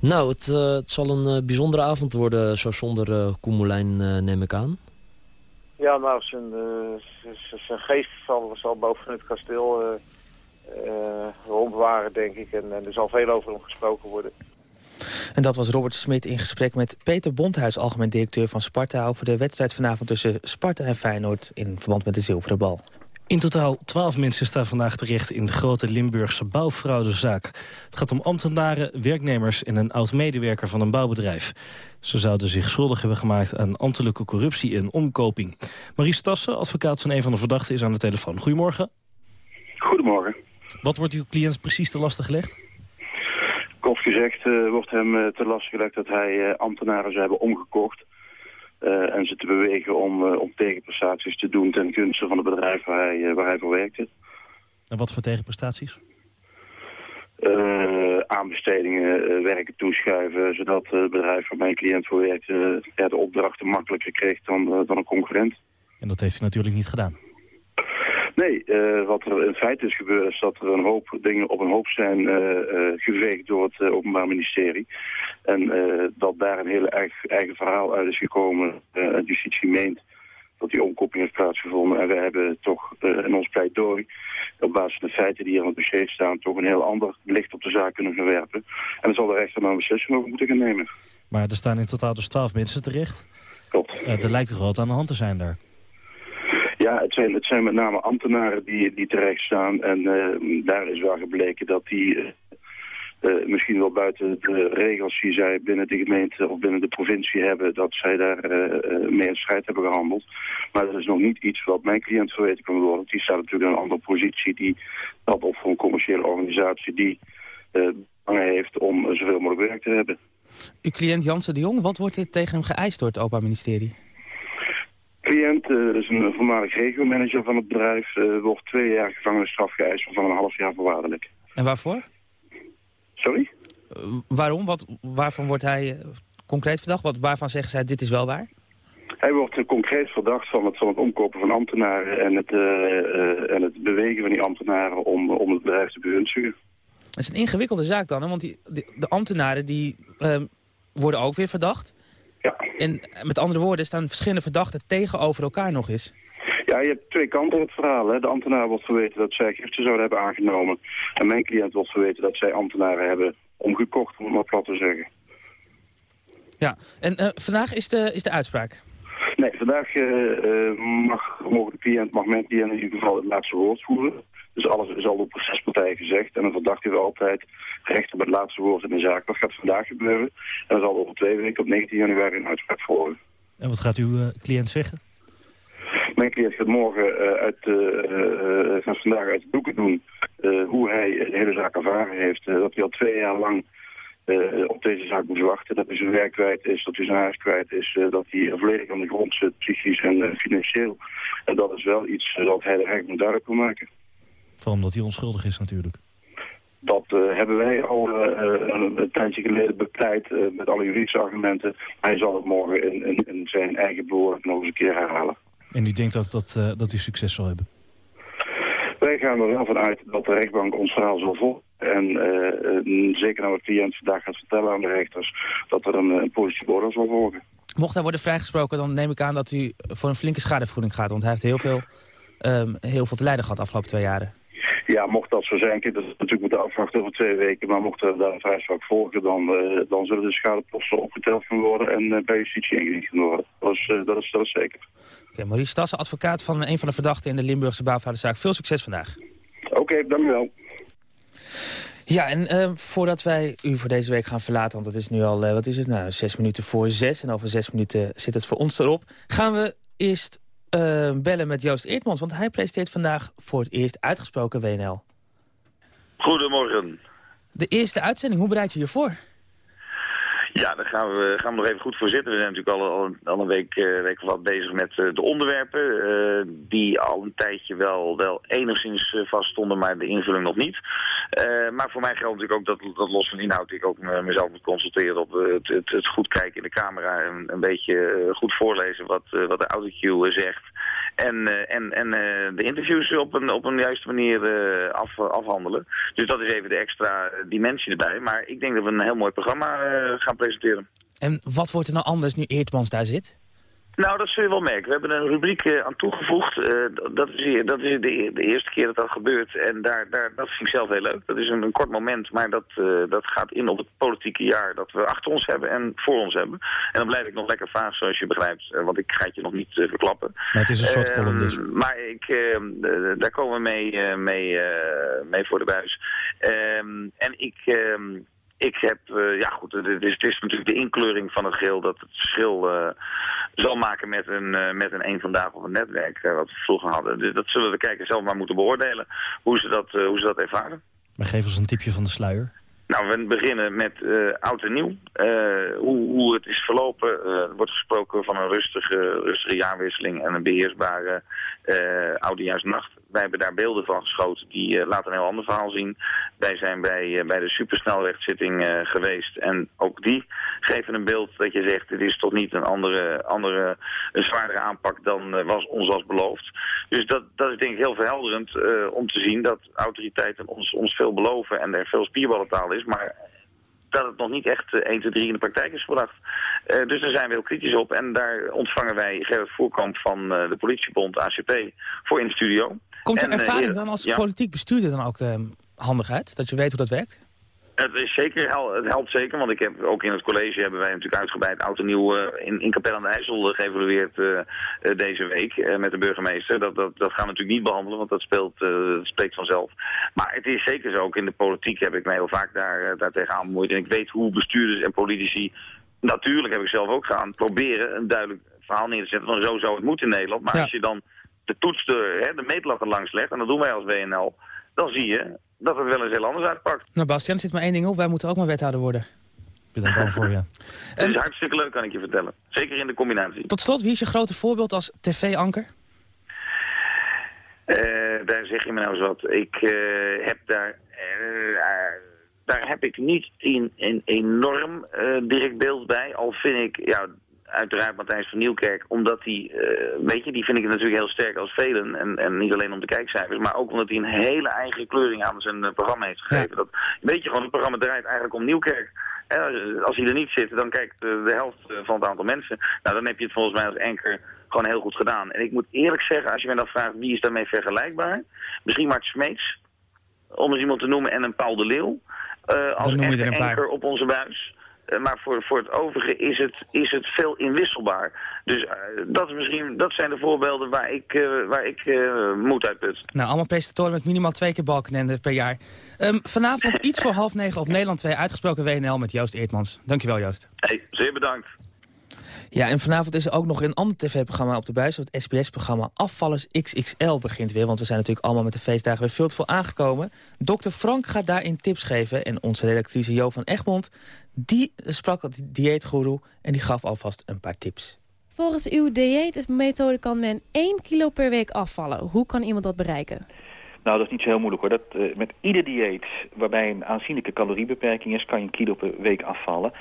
Nou, het, eh, het zal een eh, bijzondere avond worden, zo zonder uh, Koemelijn eh, neem ik aan. Ja, nou, zijn, eh, zijn geest zal, zal boven het kasteel eh, eh, rondwaren, denk ik. En, en er zal veel over hem gesproken worden. En dat was Robert Smit in gesprek met Peter Bondhuis, algemeen directeur van Sparta... over de wedstrijd vanavond tussen Sparta en Feyenoord in verband met de zilveren bal. In totaal 12 mensen staan vandaag terecht in de grote Limburgse bouwfraudezaak. Het gaat om ambtenaren, werknemers en een oud-medewerker van een bouwbedrijf. Ze zouden zich schuldig hebben gemaakt aan ambtelijke corruptie en omkoping. Marie Stassen, advocaat van een van de verdachten, is aan de telefoon. Goedemorgen. Goedemorgen. Wat wordt uw cliënt precies te lastig gelegd? Kort gezegd eh, wordt hem eh, te last gelegd dat hij eh, ambtenaren zou hebben omgekocht. Eh, en ze te bewegen om, eh, om tegenprestaties te doen ten gunste van het bedrijf waar hij, eh, waar hij voor werkte. En wat voor tegenprestaties? Aanbestedingen, werken toeschuiven, zodat het bedrijf waar mijn cliënt voor werkt ja, de opdrachten makkelijker kreeg dan, dan een concurrent. En dat heeft hij natuurlijk niet gedaan. Nee, eh, wat er in feite is gebeurd is dat er een hoop dingen op een hoop zijn eh, geveegd door het Openbaar Ministerie. En dat daar een hele eigen, eigen verhaal uit is gekomen. En justitie meent dat die omkoping heeft plaatsgevonden. En we hebben toch in ons pleidooi, op basis van de feiten die hier in het dossier staan, toch een heel ander licht op de zaak kunnen verwerpen. En dan zal de rechter nou een beslissing over moeten gaan nemen. Maar er staan in totaal dus 12 mensen terecht. Klopt. Er lijkt er groot aan de hand te zijn daar. Ja, het zijn, het zijn met name ambtenaren die, die terecht staan. En eh, daar is wel gebleken dat die eh, eh, misschien wel buiten de regels die zij binnen de gemeente of binnen de provincie hebben, dat zij daar mee in strijd hebben gehandeld. Maar dat is nog niet iets wat mijn cliënt verweten kan worden. Die staat natuurlijk in een andere positie die dat of voor een commerciële organisatie die belangen heeft om zoveel mogelijk werk te hebben. Uw cliënt Jansen de Jong, wat wordt er tegen hem geëist door het Openbaar Ministerie? Cliënt, eh, is een voormalig regiomanager van het bedrijf, eh, wordt twee jaar gevangenisstraf geëist van een half jaar voorwaardelijk. En waarvoor? Sorry? Eh, waarom? Wat, waarvan wordt hij concreet verdacht? Wat, waarvan zeggen zij dit is wel waar? Hij wordt concreet verdacht van het, van het omkopen van ambtenaren en het, en het bewegen van die ambtenaren om, om het bedrijf te begunstigen. Het is een ingewikkelde zaak dan, hè? want die, de, de ambtenaren die ehm, worden ook weer verdacht. Ja. En met andere woorden staan verschillende verdachten tegenover elkaar nog eens. Ja, je hebt twee kanten in het verhaal. Hè. De ambtenaar wordt verweten dat zij giften zouden hebben aangenomen. En mijn cliënt wordt verweten dat zij ambtenaren hebben omgekocht, om het maar plat te zeggen. Ja, en eh, vandaag is de, is de uitspraak. Nee, vandaag eh, eh, mag, mogen de cliënt, mag mijn cliënt in ieder geval het laatste woord voeren. Dus alles is al door procespartij gezegd. En een verdachte heeft altijd recht op het laatste woord in de zaak. Dat gaat vandaag gebeuren. En er zal over twee weken op 19 januari een uitspraak volgen. En wat gaat uw eh, cliënt zeggen? Mijn cliënt gaat morgen eh, uit, eh, gaat vandaag uit de doeken doen hoe hij de hele zaak ervaren heeft. Dat hij al twee jaar lang op deze zaak moet wachten. Dat hij zijn werk kwijt is, dat hij zijn huis kwijt is, dat hij volledig aan de grond zit, psychisch en financieel. En dat is wel iets dat hij de recht moet duidelijk wil maken. Vooral omdat hij onschuldig is natuurlijk. Dat eh, hebben wij al eh, een, een tijdje geleden bepleit eh, met alle juridische argumenten. Hij zal het morgen in, in, in zijn eigen bewoord nog eens een keer herhalen. En u denkt ook dat, eh, dat u succes zal hebben? Wij gaan er wel van uit dat de rechtbank ons verhaal zal volgen. En eh, eh, zeker nou de cliënt vandaag gaat vertellen aan de rechters dat er een, een positieve oordeel zal volgen. Mocht hij worden vrijgesproken, dan neem ik aan dat u voor een flinke schadevergoeding gaat. Want hij heeft heel veel, ehm, heel veel te lijden gehad de afgelopen twee jaren. Ja, mocht dat zo zijn, kijk, dat is natuurlijk moeten afwachten over twee weken. Maar mocht er daar een vrijspraak volgen, dan, eh, dan zullen de schadeposten opgeteld gaan worden en eh, bij justitie ingediend gaan worden. Dat is, eh, dat is, dat is zeker. Oké, Maurice Stassen, advocaat van een van de verdachten in de Limburgse bouwvaarderszaak. Veel succes vandaag. Oké, dank u wel. Ja, en voordat wij u voor deze week gaan verlaten, want het is nu al, wat is het nou, zes minuten voor zes. En over zes minuten zit het voor ons erop. Gaan we eerst eh, bellen met Joost Eertmans, want hij presenteert vandaag voor het eerst uitgesproken WNL. Goedemorgen. De eerste uitzending, hoe bereid je je voor? Ja, daar gaan we, gaan we nog even goed voor zitten. We zijn natuurlijk al, al, al een week, eh, week wat bezig met eh, de onderwerpen. eh, die al een tijdje wel, wel enigszins vaststonden, maar de invulling nog niet. Maar voor mij geldt natuurlijk ook dat, dat los van inhoud ik ook me- mezelf moet concentreren op het, het, het goed kijken in de camera. En een beetje goed voorlezen wat, wat de autocue zegt. En, en, en de interviews op een, op een juiste manier af, afhandelen. Dus dat is even de extra dimensie erbij. Maar ik denk dat we een heel mooi programma gaan presenteren. En wat wordt er nou anders nu Eertmans daar zit? Nou, dat zul je wel merken. We hebben een rubriek eh, aan toegevoegd. Eh, dat is, dat is de, de eerste keer dat dat gebeurt. En daar, daar, dat vind ik zelf heel leuk. Dat is een, een kort moment, maar dat, eh, dat gaat in op het politieke jaar dat we achter ons hebben en voor ons hebben. En dan blijf ik nog lekker vaag, zoals je begrijpt. want ik ga het je nog niet verklappen. Maar het is een soort Ehm, column dus. Maar ik, ehm, eh, daar komen we mee, mee, mee voor de buis. Ehm, en ik... ik heb, eh, ja goed, het is, het is natuurlijk de inkleuring van het geheel dat het verschil eh, zal maken met een, eh, met een een vandaag of een netwerk wat we vroeger hadden. Dus dat zullen de kijkers zelf maar moeten beoordelen, hoe ze dat, hoe ze dat ervaren. Maar geef ons een tipje van de sluier. Nou, we beginnen met eh, oud en nieuw. Eh, hoe, hoe het is verlopen. Eh, er wordt gesproken van een rustige, rustige jaarwisseling en een beheersbare eh oudejaarsnacht. Wij hebben daar beelden van geschoten die laten een heel ander verhaal zien. Wij zijn bij, bij de supersnelwegzitting eh, geweest en ook die geven een beeld dat je zegt... dit is toch niet een andere, andere een zwaardere aanpak dan was, ons was beloofd. Dus dat, dat is denk ik heel verhelderend om te zien dat autoriteiten ons, ons veel beloven en er veel spierballentaal is, maar dat het nog niet echt eh, 1, 2, 3 in de praktijk is gebracht. Eh, dus daar zijn we heel kritisch op en daar ontvangen wij Gerrit Voerkamp van eh, de politiebond ACP voor in de studio. Komt je En, eh, ervaring dan als ja. politiek bestuurder dan ook ehm, handig uit? Dat je weet hoe dat werkt? Het, is zeker, het helpt zeker, want ik heb ook in het college hebben wij natuurlijk uitgebreid oud en nieuw eh, in, in Capelle aan de IJssel eh, geëvalueerd eh, deze week met de burgemeester. Dat, dat, dat gaan we natuurlijk niet behandelen, want dat, speelt, dat spreekt vanzelf. Maar het is zeker zo, ook in de politiek heb ik mij heel vaak daar, daar tegenaan bemoeid. En ik weet hoe bestuurders en politici, natuurlijk heb ik zelf ook gaan, proberen een duidelijk verhaal neer te zetten van zo zou het moeten in Nederland. Maar Ja. als je dan de toets, de, hè, de meetlat er langs legt, en dat doen wij als WNL, dan zie je dat het wel eens heel anders uitpakt. Nou, Bastian, zit maar één ding op. Wij moeten ook maar wethouder worden. Ik ben bang voor, ja. Het is hartstikke leuk, kan ik je vertellen. Zeker in de combinatie. Tot slot, wie is je grote voorbeeld als tv-anker? Eh, daar zeg je me nou eens wat. Ik eh, heb daar... eh, daar heb ik niet een, een enorm direct beeld bij. Al vind ik, ja, uiteraard Matthijs van Nieuwkerk, omdat hij, eh, weet je, die vind ik natuurlijk heel sterk als velen. En, en niet alleen om de kijkcijfers, maar ook omdat hij een hele eigen kleuring aan zijn eh, programma heeft gegeven. Dat, weet je gewoon, het programma draait eigenlijk om Nieuwkerk. Als- hij er niet zit, dan kijkt eh, de helft van het aantal mensen. Nou, dan heb je het volgens mij als anker gewoon heel goed gedaan. En ik moet eerlijk zeggen, als je mij dan vraagt wie is daarmee vergelijkbaar, misschien Mart Smeets, om eens iemand te noemen, en een Paul de Leeuw. als noem je er echte een paar. op onze buis. Eh, maar voor, voor het overige is het, is het veel inwisselbaar. Dus eh, dat, is misschien, dat zijn de voorbeelden waar ik, eh, waar ik moed uit put. Nou, allemaal presentatoren met minimaal twee keer balkenende per jaar. Ehm, vanavond iets voor half negen op Nederland 2 uitgesproken WNL met Joost Eertmans. Dankjewel Joost. Hey, zeer bedankt. Ja, en vanavond is er ook nog een ander tv-programma op de buis. Het SBS-programma Afvallers XXL begint weer. Want we zijn natuurlijk allemaal met de feestdagen weer veel te veel aangekomen. Dr. Frank gaat daarin tips geven. En onze redactrice Jo van Egmond, die sprak als dieetgoeroe. En die gaf alvast een paar tips. Volgens uw dieetmethode kan men 1 kilo per week afvallen. Hoe kan iemand dat bereiken? Nou, dat is niet zo heel moeilijk hoor. Dat, eh, met ieder dieet waarbij een aanzienlijke caloriebeperking is, kan je een kilo per week afvallen.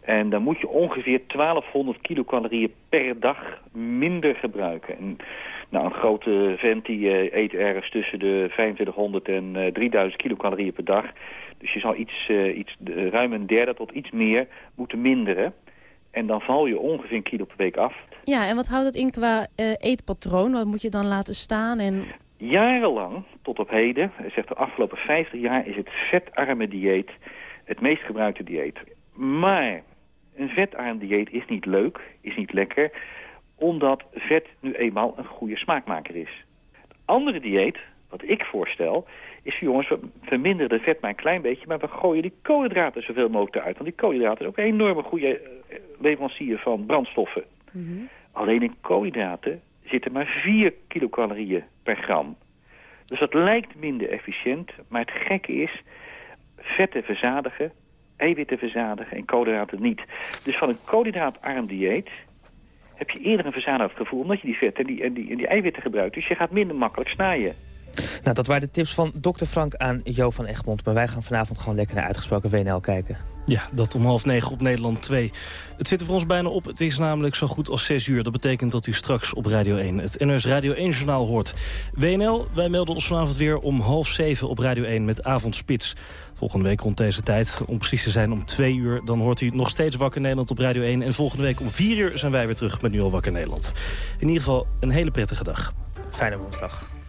En dan moet je ongeveer 1200 kilocalorieën per dag minder gebruiken. En, nou, een grote vent die eh, eet ergens tussen de 2500 en eh, 3000 kilocalorieën per dag. Dus je zou iets, eh, iets eh, ruim een derde tot iets meer moeten minderen. En dan val je ongeveer een kilo per week af. Ja, en wat houdt dat in qua eh, eetpatroon? Wat moet je dan laten staan? En Jarenlang, tot op heden, zegt de afgelopen 50 jaar, is het vetarme dieet het meest gebruikte dieet. Maar een vetarm dieet is niet leuk, is niet lekker, omdat vet nu eenmaal een goede smaakmaker is. Het andere dieet, wat ik voorstel, is jongens, we verminderen de vet maar een klein beetje, maar we gooien die koolhydraten zoveel mogelijk eruit. Want die koolhydraten zijn ook een enorme goede eh, leverancier van brandstoffen. Alleen in koolhydraten zitten maar 4 kilocalorieën per gram. Dus dat lijkt minder efficiënt, maar het gekke is... vetten verzadigen, eiwitten verzadigen en koolhydraten niet. Dus van een koolhydraatarm dieet heb je eerder een verzadigd gevoel... omdat je die vetten en die, en, die, en die eiwitten gebruikt. Dus je gaat minder makkelijk snijden. Nou, dat waren de tips van Dr. Frank aan Jo van Egmond. Maar wij gaan vanavond gewoon lekker naar uitgesproken WNL kijken. Ja, dat om half negen op Nederland 2. Het zit er voor ons bijna op. Het is namelijk zo goed als 6 uur. Dat betekent dat u straks op Radio 1 het NRS Radio 1-journaal hoort. WNL, wij melden ons vanavond weer om half zeven op Radio 1 met Avondspits. Volgende week rond deze tijd, om precies te zijn om 2 uur... dan hoort u nog steeds Wakker Nederland op Radio 1. En volgende week om 4 uur zijn wij weer terug met Nu al Wakker Nederland. In ieder geval een hele prettige dag. Fijne woensdag.